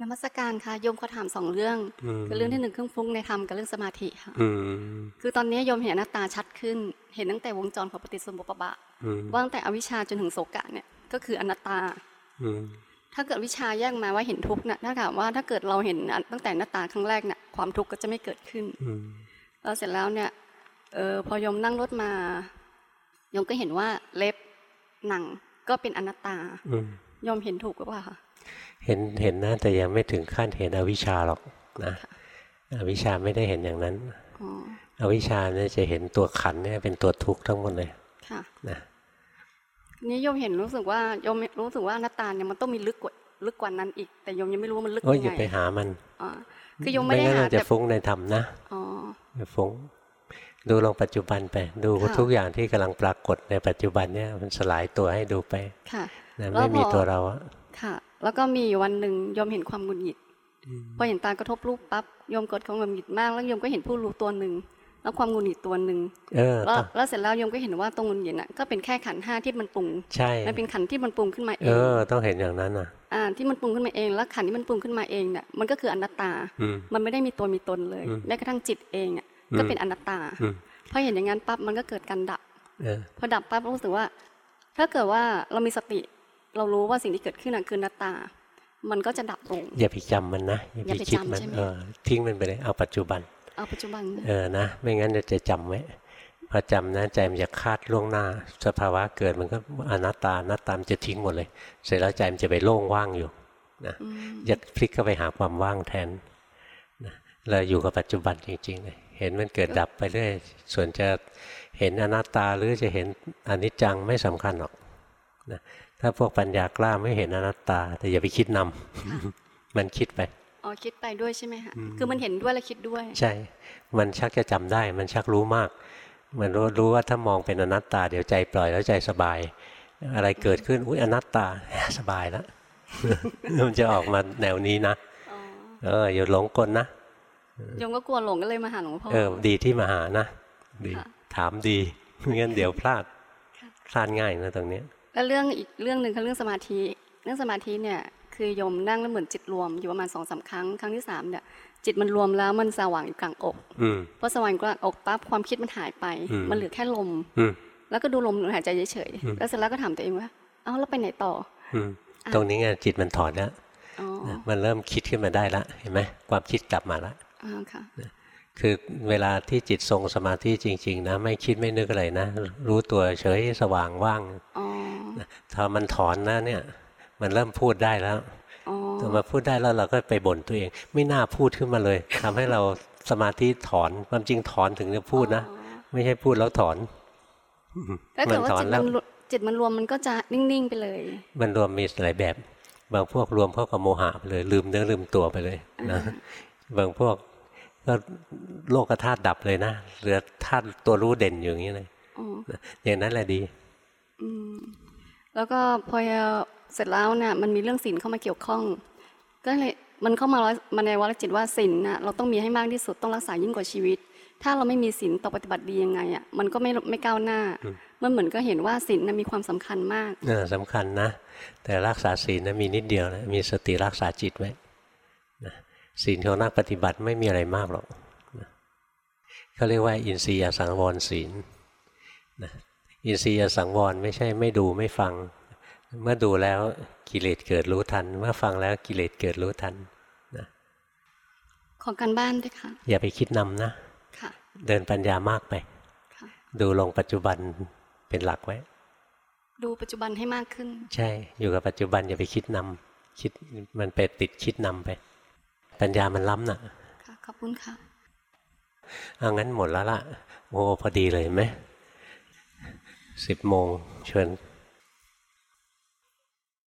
นมัสการค่ะโยมขอถามสองเรื่องอืมคือเรื่องที่หนึ่งเครื่องฟุ้งในธรรมกับเรื่องสมาธิค่ะอืมคือตอนนี้โยมเห็นหน้าตาชัดขึ้น เห็นตั้งแต่วงจรของปฏิสมบุปบะอืมว่าตั้งแต่อวิชชาจนถึงโสกะเนี่ยก็คืออนัตตาอืมถ้าเกิดวิชาแยกมาว่าเห็นทุกข์นะถ้าถามว่าถ้าเกิดเราเห็นอันตั้งแต่หน้าตาครั้งแรกเนี่ยความทุกข์ก็จะไม่เกิดขึ้นอืมแล้วเสร็จแล้วเนี่ยเออพอโยมนั่งรถมาโยมก็เห็นว่าเล็บหนังก็เป็นอนัตตาอืมโยมเห็นถูกหรือเปล่าคะเห็นเห็นนะแต่ยังไม่ถึงขั้นเห็นอวิชชาหรอกนะอวิชชาไม่ได้เห็นอย่างนั้นอ๋ออวิชชาเนี่ยจะเห็นตัวขันธ์เนี่ยเป็นตัวทุกข์ทั้งหมดเลยค่ะนะนี่โยมเห็นรู้สึกว่าโยมรู้สึกว่าอนัตตาเนี่ยมันต้องมีลึกกว่าลึกกว่านั้นอีก แต่โยมยังไม่รู้ว่ามันลึกโอ้ยยังอย่าไงไปหามันอ๋อคือโยมไม่ได้งั้นหาเราจะแต่ฟุ้งในธรรมนะอ๋ออย่าฟุ้ง ดูลงปัจจุบันไป ดูค่ะทุกอย่างที่กำลังปรากฏในปัจจุบันเนี่ยมันสลายตัวให้ดูไปค่ะนะแล้วไม่มีพอตัวเราอะค่ะ แล้วก็มีอยู่วันหนึ่งโยมเห็นความหงุดหงิดพอเห็นตากระทบรูปปั๊บโยมเกิดความหงุดหงิดมาก แล้วโยมก็เห็นผู้รู้ตัวหนึ่งแล้วความหงุดหงิดตัวหนึ่งเออแล้วต้องแล้วเสร็จแล้วโยมก็เห็นว่าตรงหงุดหงิดน่ะก็เป็นแค่ขันธ์ห้าที่มันปรุงใช่มันเป็นขันธ์ที่มันปรุงขึ้นมาเอเองอต้องเห็นอย่างนั้นอะอ่าที่มันปรุงขึ้นมาเองแล้วขันธ์ที่มันปรุงขึ้นมาเองเนี่ยมันก็คืออนัตตาอืมมันไม่ได้มีตัวมีตนเลยอืมแม้กระทั่งจิตเองเนี่ยอืม ก็เป็นอนัตตาอืมพอเห็นอย่างนั้นปั๊บมันก็เกิดการดับเออพอดับปั๊บรู้สึกว่า ถ้าเกิดว่าเรามีสติเรารู้ว่าสิ่งที่เกิดขึ้นน่ะคืออนัตตา มันก็จะดับลงอย่าไปจำมันนะอย่าอย่าไปไปคิดจำมันใช่ไหมเออทิ้งมันไปเลยเอาปัจจุบัน เอาปัจจุบันนะเออนะ ไม่งั้นจะจำไว้พอจำนะใจมันจะคาดล่วงหน้า สภาวะเกิดมันก็อนัตตาอนัตตามนจะทิ้งหมดเลย เสร็จแล้วใจมันจะไปโล่งว่างอยู่นะอยากพลิกเข้าไปหาความว่างแทนนะเราอยู่กับปัจจุบันจริงๆเลย เห็นมันเกิดดับไปเรื่อยส่วนจะเห็นอนัตตาหรือจะเห็นอนิจจังไม่สำคัญหรอกนะถ้าพวกปัญญากล้าไม่เห็นอนัตตา แต่อย่าไปคิดนำมันคิดไปอ๋อคิดไปด้วยใช่ไหมคะอืมคือมันเห็นด้วยและคิดด้วย ใช่ มันชักจะจำได้ มันชักรู้มาก มันรู้รู้ว่าถ้ามองเป็นอนัตตา เดี๋ยวใจปล่อยแล้วใจสบาย อะไรเกิดขึ้นอุ้ยอนัตตาสบายแล้วมันจะออกมาแนวนี้นะเอออย่าหลงกลนะ โยมก็กลัวหลงก็เลยมาหาหลวงพ่อเออดีที่มาหานะดีถามดีไม่งั้นเดี๋ยวพลาดพลาดง่ายนะตรงเนี้ยแล้วเรื่องอีกเรื่องหนึ่งคือเรื่องสมาธิ เรื่องสมาธิเนี่ยคือโยมนั่งแล้วเหมือนจิตรวมอยู่ประมาณสองสาครั้งครั้งที่สามเนี่ยจิตมันรวมแล้วมันสว่างอยู่กลางอกอืมพอสว่างกลางอกปั๊บความคิดมันหายไปอืมมันเหลือแค่ลมอืมแล้วก็ดูลมหายใจเฉยอืมๆแล้วเสร็จแล้วก็ถามตัวเองว่าเอ้าแล้วไปไหนต่ออืมอะตรงนี้ไงจิตมันถอนแล้วอ๋อนะมันเริ่มคิดขึ้นมาได้ละเห็นไหมความคิดกลับมาละอ่า ค่ะคือเวลาที่จิตทรงสมาธิจริง ๆ นะ ไม่คิดไม่นึกอะไรนะ รู้ตัวเฉยสว่างว่างอ๋อนะถ้ามันถอนนะเนี่ย มันเริ่มพูดได้แล้วอ๋อพอมาพูดได้แล้วเราก็ไปบ่นตัวเอง ไม่น่าพูดขึ้นมาเลยทำให้เราสมาธิถอนความจริงถอนถึงจะพูดนะ ไม่ใช่พูดแล้วถอนถ้าเกิดว่าถอจินตแล้มัวนรวจิตมันรวมมันก็จะนิ่งๆไปเลย มันรวมมีหลายแบบ บางพวกรวมเข้ากับโมหะไปเลย ลืมเนื้อลืมตัวไปเลยนะบางพวก ก็โลกธาตุดับเลยนะเหลือธาตุตัวรู้เด่นอยู่อย่างนี้เลยอ๋ออย่างนั้นแหละดีอืมแล้วก็พอเสร็จแล้วเนี่ยมันมีเรื่องศีลเข้ามาเกี่ยวข้อง ก็เลยมันเข้ามาร้อยมาในวรจิตว่าศีลน่ะเราต้องมีให้มากที่สุดต้องรักษายิ่งกว่าชีวิต ถ้าเราไม่มีศีลต่อปฏิบัติดียังไงอะมันก็ไม่ไม่ก้าวหน้าอืมมันเหมือนก็เห็นว่าศีลน่ะมีความสำคัญมากเออสำคัญนะ แต่รักษาศีลนะมีนิดเดียวนะมีสติรักษาจิตไว้นะ ศีลของนักปฏิบัติไม่มีอะไรมากหรอกนะเขาเรียกว่า อินทรียสังวรศีลนะอินทรียสังวรไม่ใช่ไม่ดูไม่ฟัง เมื่อดูแล้วกิเลสเกิดรู้ทัน เมื่อฟังแล้วกิเลสเกิดรู้ทันนะขอการบ้านด้วยค่ะ อย่าไปคิดนำนะค่ะเดินปัญญามากไป ดูลงปัจจุบันเป็นหลักไว้ ดูปัจจุบันให้มากขึ้น ใช่ อยู่กับปัจจุบันอย่าไปคิดนำคิดมันไปติดคิดนำไป ปัญญามันล้ำน่ะค่ะขอบคุณค่ะเอางั้นหมดแล้วล่ะ โอ้พอดีเลยเห็นไหมสิบโมงเชิญ